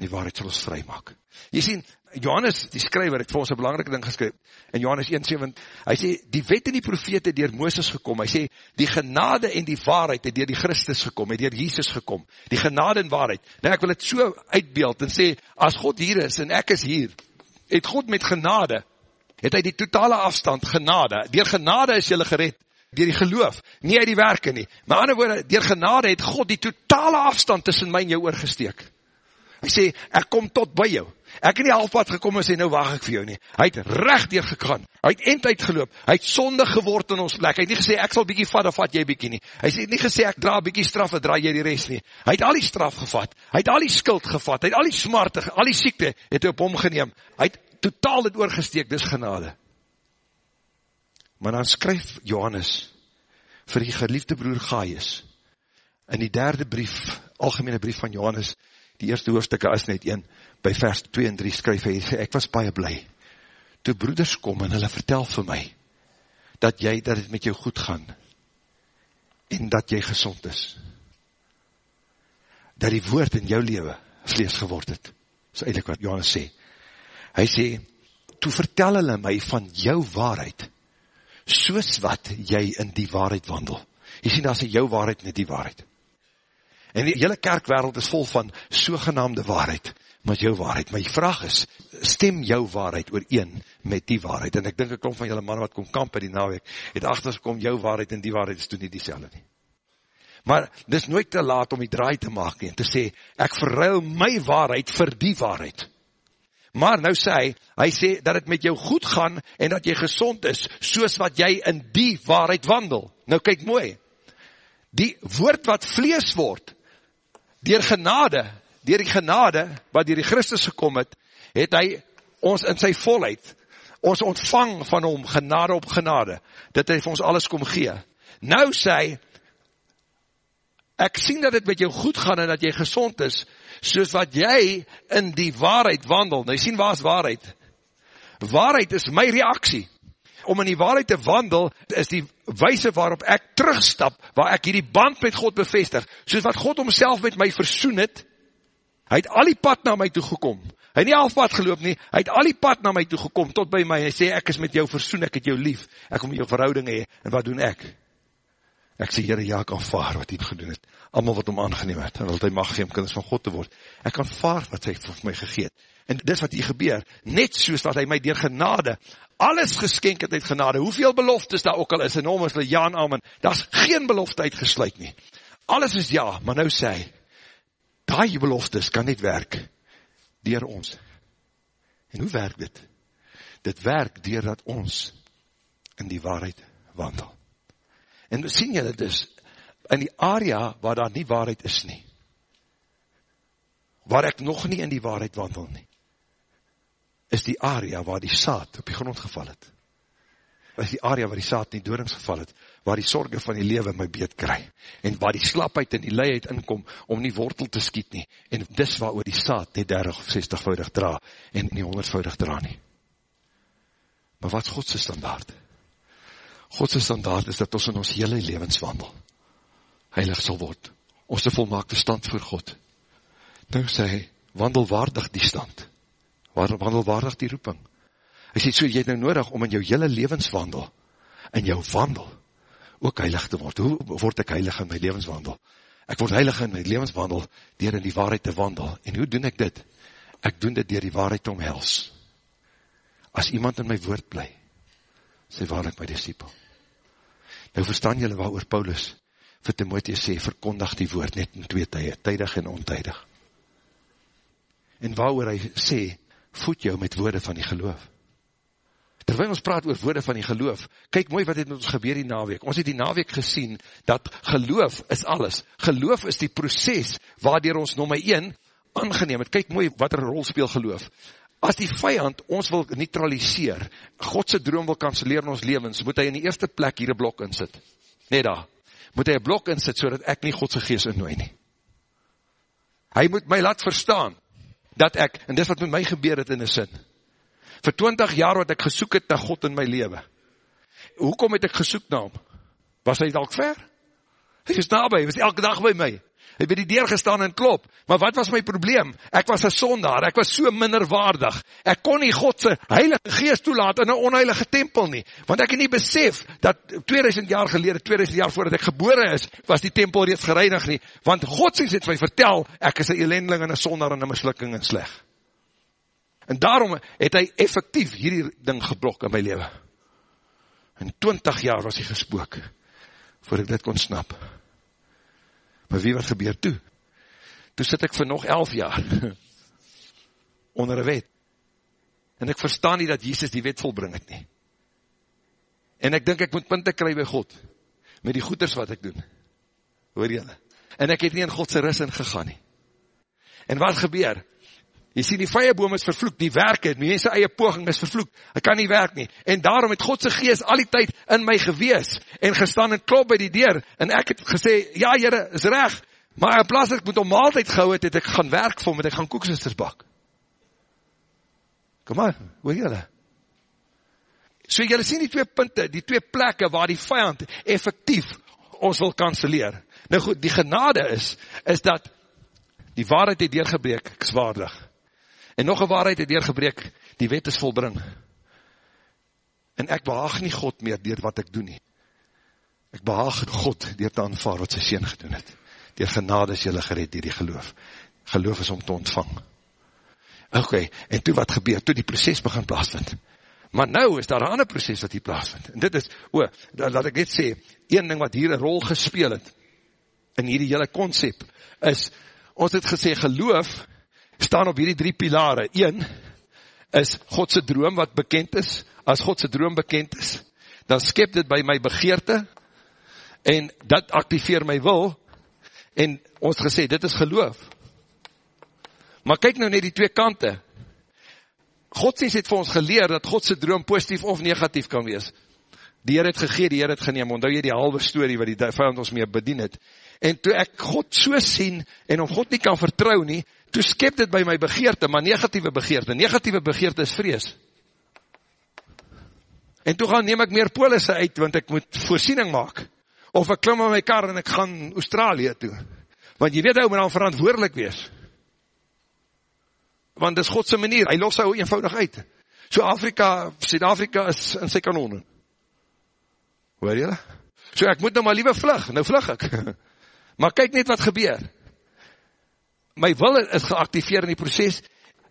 Die waarheid sal ons vry maak. Jy sien, Johannes, die skryver, het vir ons een belangrike ding geskryf, in Johannes 1,7, hy sê, die wet en die profete dier Mooses gekom, hy sê, die genade en die waarheid het dier die Christus gekom, het dier Jesus gekom, die genade en waarheid, nou ek wil het so uitbeeld en sê, as God hier is en ek is hier, het God met genade, het hy die totale afstand genade, dier genade is jylle gered, dier die geloof, nie uit die werke nie, maar ander woorde, dier genade het God die totale afstand tussen my en jou oorgesteek, hy sê, ek kom tot by jou, Ek het nie halfpad gekom en sê, nou wacht ek vir jou nie. Hy het recht gegaan. Hy het eind uitgeloop. Hy het sonde geword in ons plek. Hy het nie gesê, ek sal bykie vat of vat jy bykie nie. Hy het nie gesê, ek dra bykie straf en dra jy die rest nie. Hy het al die straf gevat. Hy het al die skuld gevat. Hy het al die smarte, al die siekte het op hom geneem. Hy het totaal dit oorgesteek, dis genade. Maar dan skryf Johannes vir die geliefde broer Gaius in die derde brief, algemene brief van Johannes, die eerste hoofdstukke is net een, by vers 2 en 3 skryf hy, sê, ek was baie bly, toe broeders kom en hulle vertel vir my, dat jy, dat het met jou goed gaan, en dat jy gezond is, dat die woord in jou leven vlees geword het, is eindelijk wat Johannes sê, hy sê, toe vertel hulle my van jou waarheid, soos wat jy in die waarheid wandel, jy sê, dat is jou waarheid en die waarheid, En die hele kerkwereld is vol van sogenaamde waarheid, met jou waarheid. Maar die vraag is, stem jou waarheid oor een met die waarheid? En ek dink ek kom van julle man wat kom kamp in die naweek, het achtergekom jou waarheid en die waarheid is toen nie die selwe nie. Maar dis nooit te laat om die draai te maak en te sê, ek verruil my waarheid vir die waarheid. Maar nou sê hy, hy sê dat het met jou goed gaan en dat jy gezond is, soos wat jy in die waarheid wandel. Nou kyk mooi, die woord wat vlees word, Door genade, door die genade, wat door die Christus gekom het, het hy ons in sy volheid, ons ontvang van hom, genade op genade, dat hy vir ons alles kom gee. Nou sê hy, ek sien dat het met jou goed gaan en dat jy gezond is, soos wat jy in die waarheid wandel. Nou jy sien waar is waarheid? Waarheid is my reaksie om in die waarheid te wandel, is die wijse waarop ek terugstap, waar ek hierdie band met God bevestig, soos wat God homself met my versoen het, hy het al die pad na my toe gekom, hy het nie halfpad geloop nie, hy het al die pad na my toe gekom, tot by my, hy sê, ek is met jou versoen, ek het jou lief, ek kom jou verhouding hee, en wat doen ek? Ek sê, Heere, ja, ek aanvaar wat hy gedoen het, allemaal wat hom aangeneem het, en wat hy mag gee om kinders van God te word, ek aanvaar wat hy vir my gegeet, en dis wat hier gebeur, net soos wat hy my dier genade alles geskenk het uit genade, hoeveel beloftes daar ook al is, en om is ja en amen, daar is geen belofte uitgesluit nie. Alles is ja, maar nou sê, die beloftes kan niet werk, dier ons. En hoe werk dit? Dit werk doordat ons in die waarheid wandel. En sien julle dus, in die area waar daar nie waarheid is nie, waar ek nog nie in die waarheid wandel nie, is die area waar die saad op die grond geval het. Is die area waar die saad nie doorings geval het, waar die sorge van die lewe my beet kry, en waar die slapheid en die leiheid inkom, om nie wortel te skiet nie, en dis waar oor die saad nie 30 of 60voudig dra, en nie 100voudig dra nie. Maar wat is Godse standaard? Godse standaard is dat ons in ons hele levenswandel heilig sal word. Ons te volmaakte stand voor God. Nou sê hy, wandelwaardig die stand. Wandelwaardig die roeping. Hy sê, so jy het nou nodig om in jou hele levenswandel, in jou wandel, ook heilig te word. Hoe word ek heilig in my levenswandel? Ek word heilig in my levenswandel, dier in die waarheid te wandel. En hoe doen ek dit? Ek doen dit dier die waarheid te omhels. As iemand in my woord bly, sê waarlik my disciple. Nou verstaan julle waar oor Paulus vir Timotheus sê, verkondig die woord net in twee tye, tydig en ontydig. En waar hy sê, voed jou met woorde van die geloof. Terwijl ons praat oor woorde van die geloof, kyk mooi wat het met ons gebeur die naweek. Ons het die naweek gesien, dat geloof is alles. Geloof is die proces, waardoor ons nommer 1 aangeneem het. Kyk mooi wat er rol speel geloof. As die vijand ons wil neutraliseer, Godse droom wil kanseleer in ons levens, moet hy in die eerste plek hier een blok insit. Nee daar moet hy een blok insit, so dat ek nie Godse geest innooi nie. Hy moet my laat verstaan, dat ek, en dis wat met my gebeur het in die sin, vir 20 jaar wat ek gesoek het na God in my leven, hoekom het ek gesoek na hom? Was hy dalk ver? Hy is nabij, hy was elke dag my, hy het by die deur gestaan en klop, maar wat was my probleem? Ek was een sondaar, ek was so minderwaardig, ek kon nie Godse heilige geest toelaat in een onheilige tempel nie, want ek het nie besef, dat 2000 jaar gelede, 2000 jaar voordat ek gebore is, was die tempel reeds gereinig nie, want Godsdienst het my vertel, ek is een elendeling en een sondaar en een mislukking en sleg. En daarom het hy effectief hierdie ding geblok in my leven. En 20 jaar was hy gespook, voor ek dit kon snap. Maar wie wat gebeur toe? Toe sit ek vir nog 11 jaar (laughs) onder een wet. En ek verstaan nie dat Jesus die wet volbring het nie. En ek dink ek moet punte kry by God, met die goeders wat ek doen. Hoor jylle? En ek het nie in Godse ris in gegaan nie. En wat gebeur? Jy sien die vijeboom is vervloek, die werk het, mense eie poging is vervloek, het kan nie werk nie. En daarom het Godse geest al die tyd in my gewees, en gestaan en klop by die deur, en ek het gesê, ja jyre, is recht, maar in plaas ek moet om maaltijd gehou het, het ek gaan werk vir, met ek gaan koeksisters bak. Kom maar, hoor jylle. So jylle sien die twee punte, die twee plekke waar die vijand effectief ons wil kanseleer. Nou goed, die genade is, is dat die waarheid het deurgebreek, ek is waardig. En nog een waarheid het deurgebreek, die wet is volbring. En ek behaag nie God meer dier wat ek doen nie. Ek behaag God dier te aanvaar wat sy sien gedoen het. Dier genade is jylle gered dier die geloof. Geloof is om te ontvang. Ok, en toe wat gebeur, toe die proces begin plaasvind. Maar nou is daar een ander proces wat hier plaasvind. En dit is, o, laat ek net sê, een ding wat hier een rol gespeel het, in hierdie hele concept, is, ons het gesê, geloof, staan op hierdie drie pilare. Een is Godse droom wat bekend is. As Godse droom bekend is, dan skep dit by my begeerte en dat activeer my wil en ons gesê, dit is geloof. Maar kyk nou net die twee kante. Godsdienst het vir ons geleer dat Godse droom positief of negatief kan wees. Die Heer het gegeen, die Heer het geneem, onthou jy die halve story wat die vijand ons mee bedien het. En toe ek God so sien, en om God nie kan vertrouw nie, toe skep dit by my begeerte, maar negatieve begeerte. Negatieve begeerte is vrees. En toe gaan neem ek meer polisse uit, want ek moet voorsiening maak. Of ek klim in my kar en ek gaan Australië toe. Want jy weet, hy moet dan verantwoordelik wees. Want dit is Godse manier, hy los hy eenvoudig uit. So Afrika, Zuid-Afrika is in sy kanone. Hoor jy? So ek moet nou maar liewe vlug, nou vlug ek. (laughs) Maar kyk net wat gebeur my wil is geactiveer in die proces,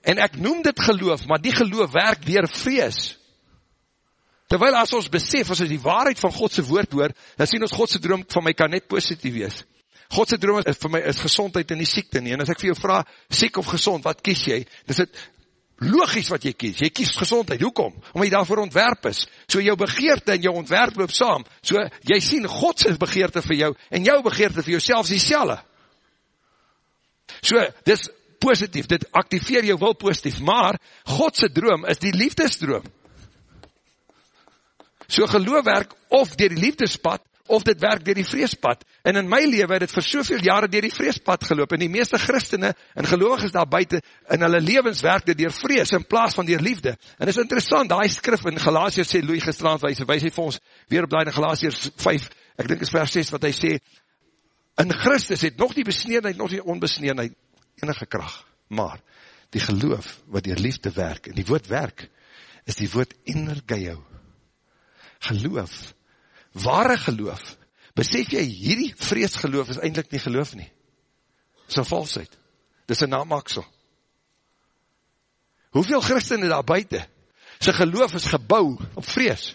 en ek noem dit geloof, maar die geloof werk dier vrees. Terwyl as ons besef, as ons die waarheid van Godse woord hoor, dan sien ons Godse droom van my kan net positief wees. Godse droom is vir my is gezondheid en nie siekte nie, en as ek vir jou vraag, siek of gezond, wat kies jy? Dis het logisch wat jy kies, jy kies gezondheid, hoekom? Omdat jy daarvoor ontwerp is, so jou begeerte en jou ontwerp loop saam, so jy sien Godse begeerte vir jou, en jou begeerte vir jou selfs die selle. So, dis positief, dit activeer jou wil positief, maar Godse droom is die liefdesdroom. So geloof werk of dier die liefdespad, of dit werk dier die vreespad. En in my leven het het vir soveel jare dier die vreespad geloop, en die meeste christene en geloof is daar buiten, in hulle levens werk dit dier vrees, in plaas van dier liefde. En het is interessant, die skrif in Galatius sê, Louis gestraand wijs, wijs hy vir ons, weer op die Galatius 5, ek dink is vers 6, wat hy sê, in Christus het nog die besneenheid, nog die onbesneenheid, enige kracht, maar, die geloof, wat dier liefde werk, en die woord werk, is die woord energeio, geloof, ware geloof, besef jy, hierdie vreesgeloof is eindelijk nie geloof nie. Dit is een valsheid. Dit is een namaksel. Hoeveel christene daar buiten, sy geloof is gebouw op vrees.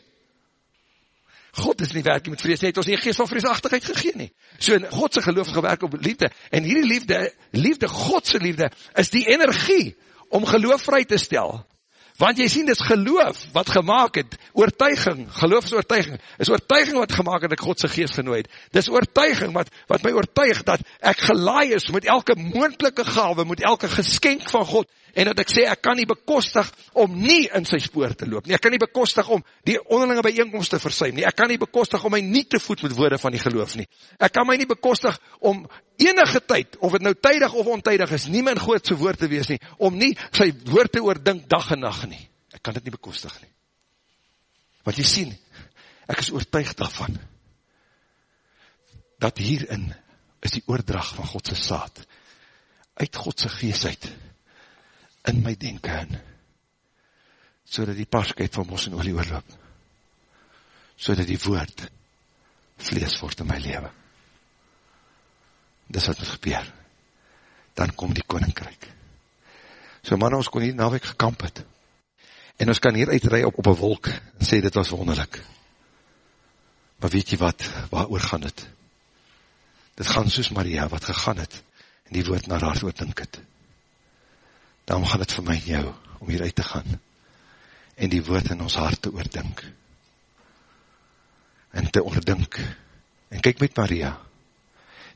God is nie werking. Met vrees, hy het ons nie geest van vreesachtigheid gegeen nie. So in Godse geloof is gewerk op liefde, en hierdie liefde, liefde, Godse liefde, is die energie om geloof vry te stel, Want jy sien, dit is geloof wat gemaakt het, oortuiging, geloof is oortuiging, is oortuiging wat gemaakt het, ek Godse geest genooi het. Dit is oortuiging wat, wat my oortuig, dat ek gelaai is met elke moendelike gave, met elke geskenk van God, en dat ek sê, ek kan nie bekostig om nie in sy spoor te loop, nie, ek kan nie bekostig om die onderlinge bijeenkomst te versuim, nie, ek kan nie bekostig om my nie te voed met woorde van die geloof nie, ek kan my nie bekostig om enige tyd, of het nou tydig of ontydig is, nie my in Godse woord te wees nie, om nie sy woord te oordink dag en nacht nie. Ek kan dit nie bekostig nie. Want jy sien, ek is oortuig daarvan, dat hierin is die oordrag van Godse saad, uit Godse gees uit, in my denken in, so dat die parskheid van mos en olie oorloop, so dat die woord vlees word in my leven dis wat moet gebeur, dan kom die koninkryk. So man, ons kon hier nawek gekamp het, en ons kan hier uitrij op, op een wolk, en sê dit was wonderlik. Maar weet jy wat, waar oor gaan het? Dit gaan soos Maria, wat gegaan het, en die woord naar haar oordink het. Daarom gaan het vir my en jou, om hier uit te gaan, en die woord in ons hart te oordink, en te oordink, en kyk met Maria,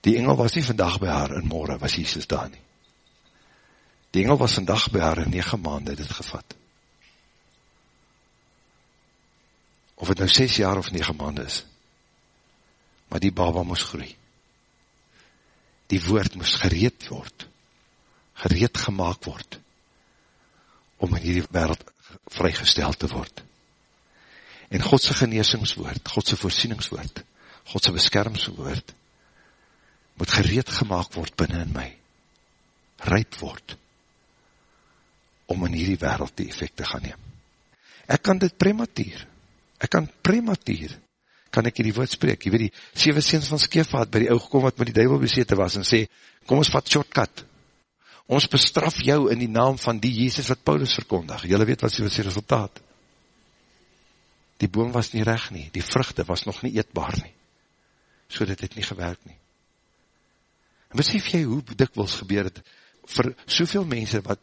Die engel was nie vandag by haar, en morgen was Jesus daar nie. Die engel was vandag by haar, in 9 maanden het het gevat. Of het nou 6 jaar of 9 maanden is. Maar die baba moes groei. Die woord moes gereed word. Gereed gemaakt word. Om in hierdie wereld vrygesteld te word. En Godse geneesingswoord, Godse voorsieningswoord, Godse beskermswoord, moet gereed gemaakt word binnen in my, ruid word, om in hierdie wereld die effect te gaan neem. Ek kan dit prematuur, ek kan prematuur, kan ek hierdie woord spreek, jy weet die sewe seens van Skeefvaat by die oog kom wat met die duivel besete was en sê, kom ons vat shortcut, ons bestraf jou in die naam van die Jezus wat Paulus verkondig, jylle weet wat is die resultaat, die boom was nie recht nie, die vruchte was nog nie eetbaar nie, so dit het nie gewerk nie, En besef jy hoe dikwils gebeur het vir soveel mense wat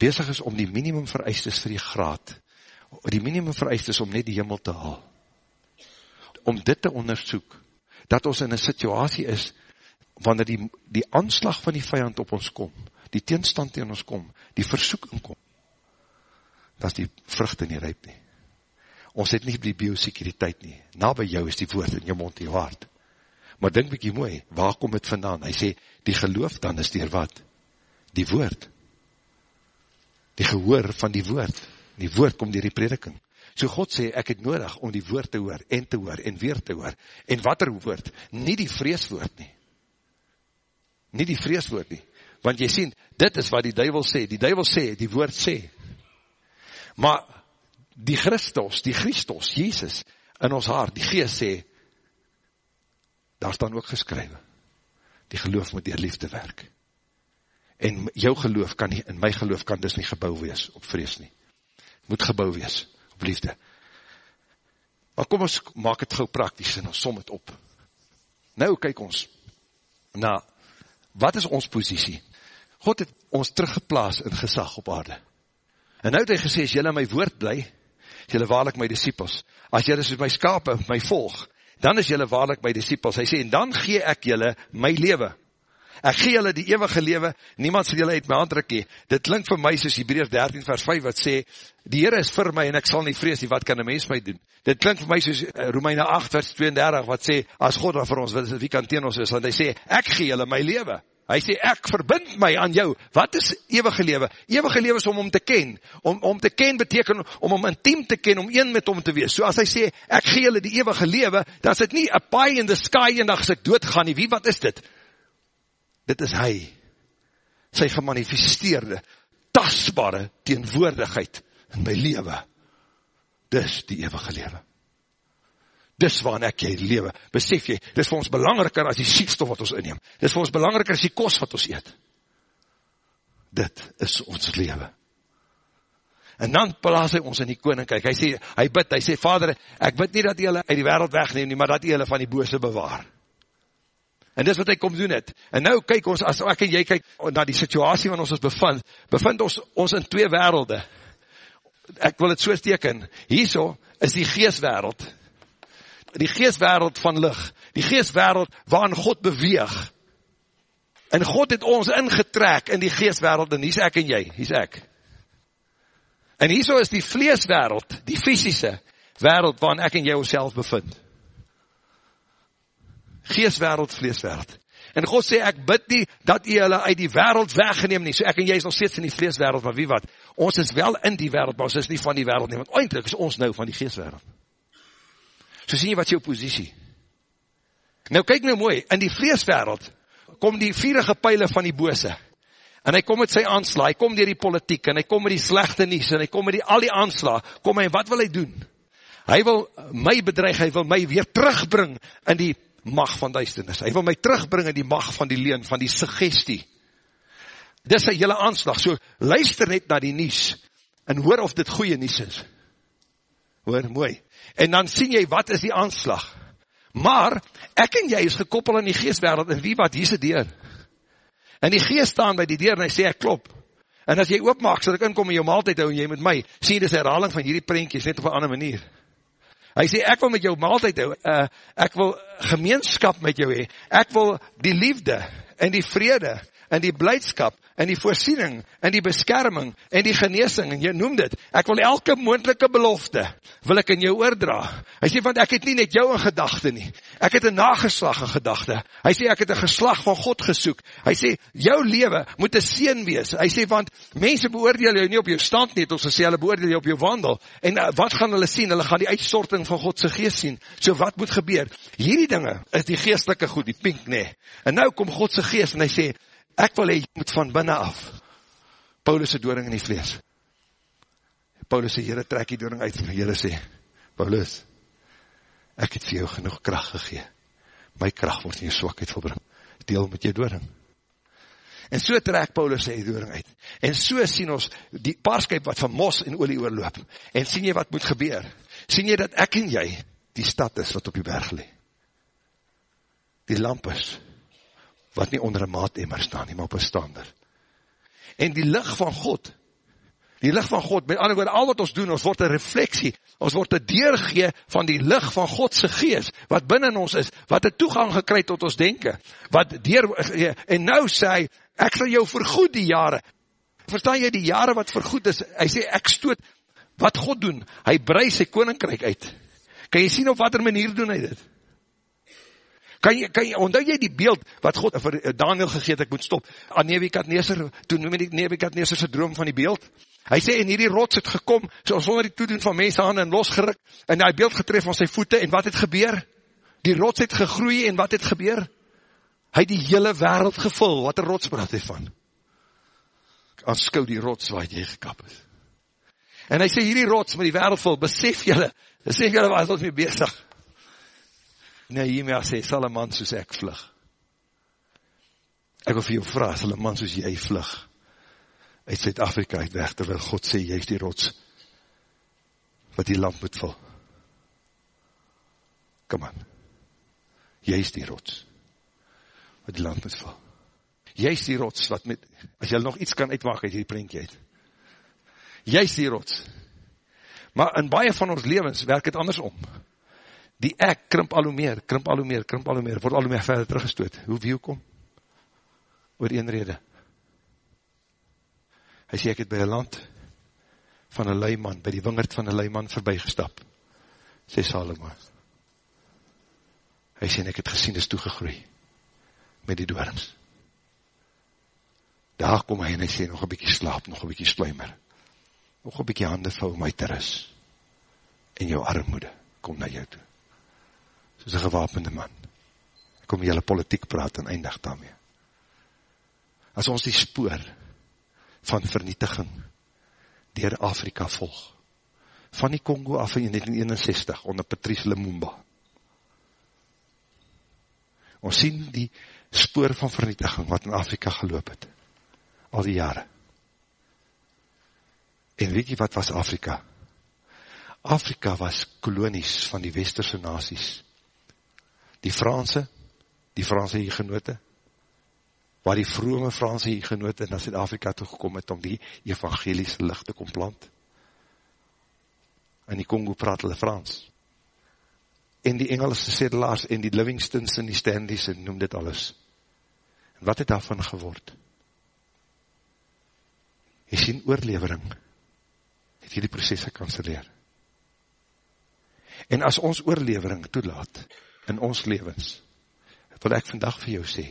bezig is om die minimum vereistes vir die graad, die minimum vereistes om net die hemel te haal, om dit te onderzoek, dat ons in een situasie is, wanneer die, die aanslag van die vijand op ons kom, die teenstand in ons kom, die versoeking kom, dat die vruchte nie ryp nie. Ons het nie die biosekuriteit nie. Na by jou is die woord in jou mond die waard. Maar denk bykie mooi, waar kom het vandaan? Hy sê, die geloof dan is dier wat? Die woord. Die gehoor van die woord. Die woord kom dier die prediking. So God sê, ek het nodig om die woord te hoor, en te hoor, en weer te hoor. En wat er woord? Nie die vreeswoord nie. Nie die vreeswoord nie. Want jy sien, dit is wat die duivel sê. Die duivel sê, die woord sê. Maar die Christus, die Christus, Jezus, in ons hart, die geest sê, daar staan ook geskrywe, die geloof moet dier liefde werk. En jou geloof kan nie, en my geloof kan dus nie gebouw wees op vrees nie. Moet gebouw wees op liefde. Maar kom ons maak het gauw praktisch en ons som het op. Nou kyk ons na, wat is ons posiesie? God het ons teruggeplaas in gesag op aarde. En nou het hy gesê, as jylle my woord bly, is jylle waarlik my disciples. As jylle soos my skape my volg, dan is jylle waarlik my disciples. Hy sê, en dan gee ek jylle my leven. Ek gee jylle die eeuwige lewe, niemand sal jylle uit my handdruk hee. Dit klink vir my soos Hebreus 13 vers 5 wat sê, die Heere is vir my en ek sal nie vrees nie, wat kan een mens my doen? Dit klink vir my soos eh, Romeine 8 vers 32 wat sê, as God wat vir ons wil, wie kan teen ons is? Want hy sê, ek gee jylle my lewe. Hy sê, ek verbind my aan jou. Wat is eeuwige lewe? Eeuwige lewe is om om te ken. Om, om te ken beteken om om intiem te ken, om een met om te wees. So as hy sê, ek gee julle die eeuwige lewe, dan is dit nie a pie in the sky en dag as ek doodgaan nie. Wie, wat is dit? Dit is hy. Sy gemanifesteerde, tasbare teenwoordigheid in my lewe. Dis die eeuwige lewe. Dis waarin ek jy lewe. Besef jy, dis vir ons belangriker as die siekstof wat ons inneem. Dis vir ons belangriker as die kos wat ons eet. Dit is ons lewe. En dan plaas hy ons in die koninkrijk. Hy sê, hy bid, hy sê, vader, ek bid nie dat jy hulle uit die wereld wegneem nie, maar dat jy hulle van die bose bewaar. En dis wat hy kom doen het. En nou kyk ons, as ek en jy kyk na die situasie waarin ons ons bevind, bevind ons ons in twee werelde. Ek wil het so steken. Hierso is die geestwereld, die geestwereld van licht, die geestwereld waarin God beweeg. En God het ons ingetrek in die geestwereld, en hier is ek en jy, hier is ek. En hier is die vleeswereld, die fysische wereld waarin ek en jy ons bevind. Geestwereld, vleeswereld. En God sê, ek bid nie, dat jy hulle uit die wereld weggeneem nie, so ek en jy is nog steeds in die vleeswereld, maar wie wat, ons is wel in die wereld, maar ons is nie van die wereld nie, want eindelijk is ons nou van die geestwereld. So sien jy wat jou positie. Nou kyk nou mooi, in die vleeswereld kom die vierige pijle van die bose. En hy kom met sy aansla, hy kom dier die politiek, en hy kom met die slechte nies, en hy kom met die, al die aansla, kom hy, wat wil hy doen? Hy wil my bedreig, hy wil my weer terugbring in die mag van duisternis. Hy wil my terugbring in die mag van die leen, van die suggestie. Dis sy hele aanslag, so luister net na die nies, en hoor of dit goeie nies is. Hoor, mooi en dan sien jy wat is die aanslag. Maar, ek en jy is gekoppel in die geestwereld, en wie wat, hier is die deur. En die geest staan by die deur, en hy sê, ek klop. En as jy oopmaak, sal ek inkom in jou maaltijd hou, en jy met my, sê, dit is herhaling van hierdie prentjes, net op een ander manier. Hy sê, ek wil met jou maaltijd hou, uh, ek wil gemeenskap met jou hee, ek wil die liefde, en die vrede, en die blijdskap, en die voorsiening, en die beskerming, en die geneesing, en jy noem dit, ek wil elke moendelike belofte, wil ek in jou oordra. Hy sê, want ek het nie net jou in gedachte nie, ek het een nageslag in gedachte. Hy sê, ek het een geslag van God gesoek. Hy sê, jou leven moet een seen wees. Hy sê, want mense beoordeel jou nie op jou stand nie, ons sê, hulle beoordeel jou op jou wandel. En uh, wat gaan hulle sien? Hulle gaan die uitstorting van Godse geest sien. So wat moet gebeur? Hierdie dinge is die geestelike goed, die pink nie. En nou kom Godse geest en hy sê, Ek wil hee, moet van binnen af. Paulus se doring in die vlees. Paulus sê, Heere, trek die doring uit. Heere sê, Paulus, ek het vir jou genoeg kracht gegee. My kracht word in jou swakheid volbring. Deel met jou doring. En so trek Paulus sy doring uit. En so sien ons die paarskyp wat van mos en olie oorloop. En sien jy wat moet gebeur? Sien jy dat ek en jy die stad is wat op die berg lee? Die lamp is wat nie onder een maatemmer staan nie, maar op een stander. En die licht van God, die licht van God, met ander woord, al wat ons doen, ons word een refleksie, ons word een deurgee van die licht van Godse geest, wat binnen ons is, wat een toegang gekry tot ons denken, wat deur, en nou sê, ek sal jou vergoed die jare, verstaan jy die jare wat vergoed is, hy sê, ek stoot, wat God doen, hy brei sy koninkryk uit, kan jy sien op wat er manier doen hy dit, Kan jy, kan jy, onthou jy die beeld wat God vir Daniel gegeet, ek moet stop, aan Nebekadneser, toen noem jy Nebekadneser sy droom van die beeld, hy sê, en hierdie rots het gekom, so sonder die toedoen van mense aan en losgeruk, en hy beeld getref van sy voete, en wat het gebeur? Die rots het gegroei, en wat het gebeur? Hy het die hele wereld gevul, wat een rots praat hy van? Anskou die rots waar jy gekap is. En hy sê, hierdie rots met die wereld vul, besef jylle, besef jylle waar is ons mee bezig? Nehemia sê, sal een man soos ek vlug. Ek wil vir jou vraag, sal een man soos jy vlug uit Zuid-Afrika uit weg, terwyl God sê, jy is die rots wat die lamp moet vul. Kom aan. Jy is die rots wat die lamp moet vul. Jy is die rots wat met, as jy nog iets kan uitmaak uit die prentje uit. Jy is die rots. Maar in baie van ons levens werk het andersom. Die ek krimp al hoe meer, krimp al hoe meer, krimp al hoe meer, word al hoe meer verder teruggestoot. Hoe wie kom? Oor een rede. Hy sê ek het by een land van een leiman, by die wingerd van een leiman voorbij gestap. Sê Salomo. Hy sê ek het gesien is toegegroei met die doorms. Daar kom hy en hy sê nog een bykie slaap, nog een bykie sluimer. Nog een bykie hande vou my ter is. En jou armoede kom na jou toe. Soos een gewapende man. Ek kom jylle politiek praat en eindig daarmee. As ons die spoor van vernietiging dier Afrika volg, van die Congo af in 1961 onder Patrice Lumumba, ons sien die spoor van vernietiging wat in Afrika geloop het, al die jare. En weet jy wat was Afrika? Afrika was kolonies van die westerse nazies. Die Franse, die Franse hier genote, waar die vrome Franse hier genote na Zuid-Afrika toegekom het om die evangeliese licht te kom plant. In die Congo praat hulle Frans. En die Engelse sedelaars en die Livingstons en die Stanleys en noem dit alles. En wat het daarvan geword? Jy sien oorlevering, het jy die processe kanseleer. En as ons oorlevering toelaat, in ons levens, wil ek vandag vir jou sê,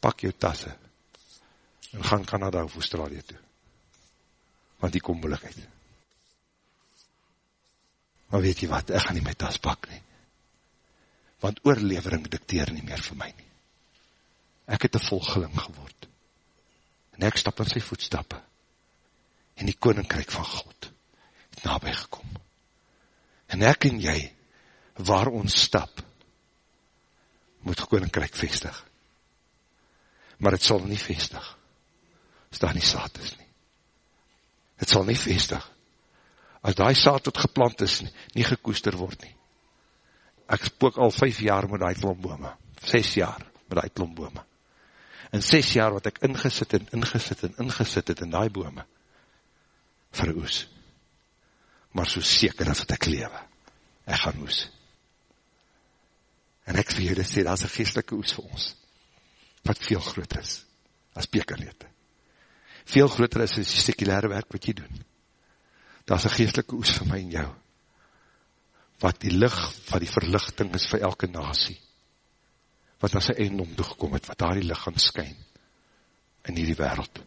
pak jou tasse, en gaan Canada of Australië toe. Want die kom moeilijkheid. Maar weet jy wat, ek gaan nie my tas pak nie. Want oorlevering dikteer nie meer vir my nie. Ek het een volgeling geword. En ek stap in sy voetstappen. En die koninkryk van God het nabij gekom. En ek en jy, waar ons stap, moet koninkryk vestig. Maar het sal nie vestig, as daar nie saad is nie. Het sal nie vestig, as die saad tot geplant is, nie gekoester word nie. Ek spook al vijf jaar met die klombome, ses jaar met die klombome in ses jaar wat ek ingesit en ingesit en ingesit het in die bome, veroes. Maar so seker as wat ek lewe, ek gaan oes. En ek vir julle sê, daar is een geestelike oes vir ons, wat veel groter is, as bekerlete. Veel groter is as die sekulare werk wat jy doen. Daar is een geestelike oes vir my en jou, wat die licht, wat die verlichting is vir elke nasie, wat as een eindom toegekom het, wat daar die licht gaan skyn, in die wereld,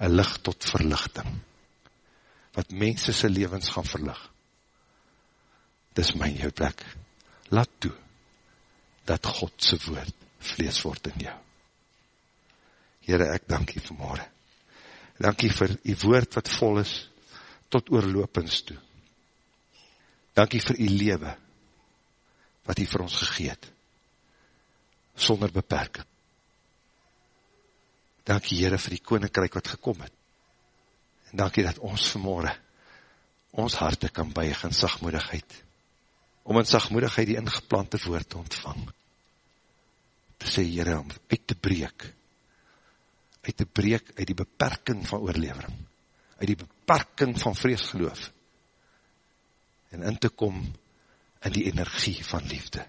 een licht tot verlichting, wat mense sy levens gaan verlig, dis my jou plek, laat toe, dat God sy woord vlees word in jou. Heere, ek dank jy vanmorgen, dank jy vir die woord wat vol is, tot oorlopends toe, dank jy vir die lewe, wat jy vir ons gegeet, sonder beperking. Dankie Heere vir die koninkryk wat gekom het. En dankie dat ons vanmorgen ons harte kan buig in sagmoedigheid. Om in sagmoedigheid die ingeplante woord te ontvang. Te sê Heere om uit te breek. Uit te breek uit die beperking van oorlevering. Uit die beperking van vreesgeloof. En in te kom in die energie van liefde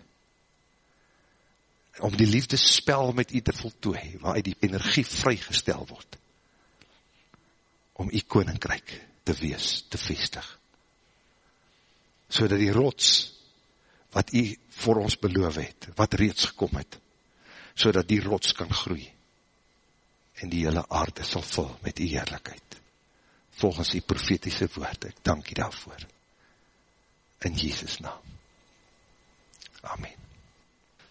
om die liefdespel met u te voltooi, waar die energie vrygestel word, om u koninkryk te wees, te vestig, so die rots, wat u voor ons beloof het, wat reeds gekom het, so dat die rots kan groei, en die hele aarde sal vul met die heerlijkheid, volgens die profetiese woord, ek dank u daarvoor, in Jesus naam. Amen.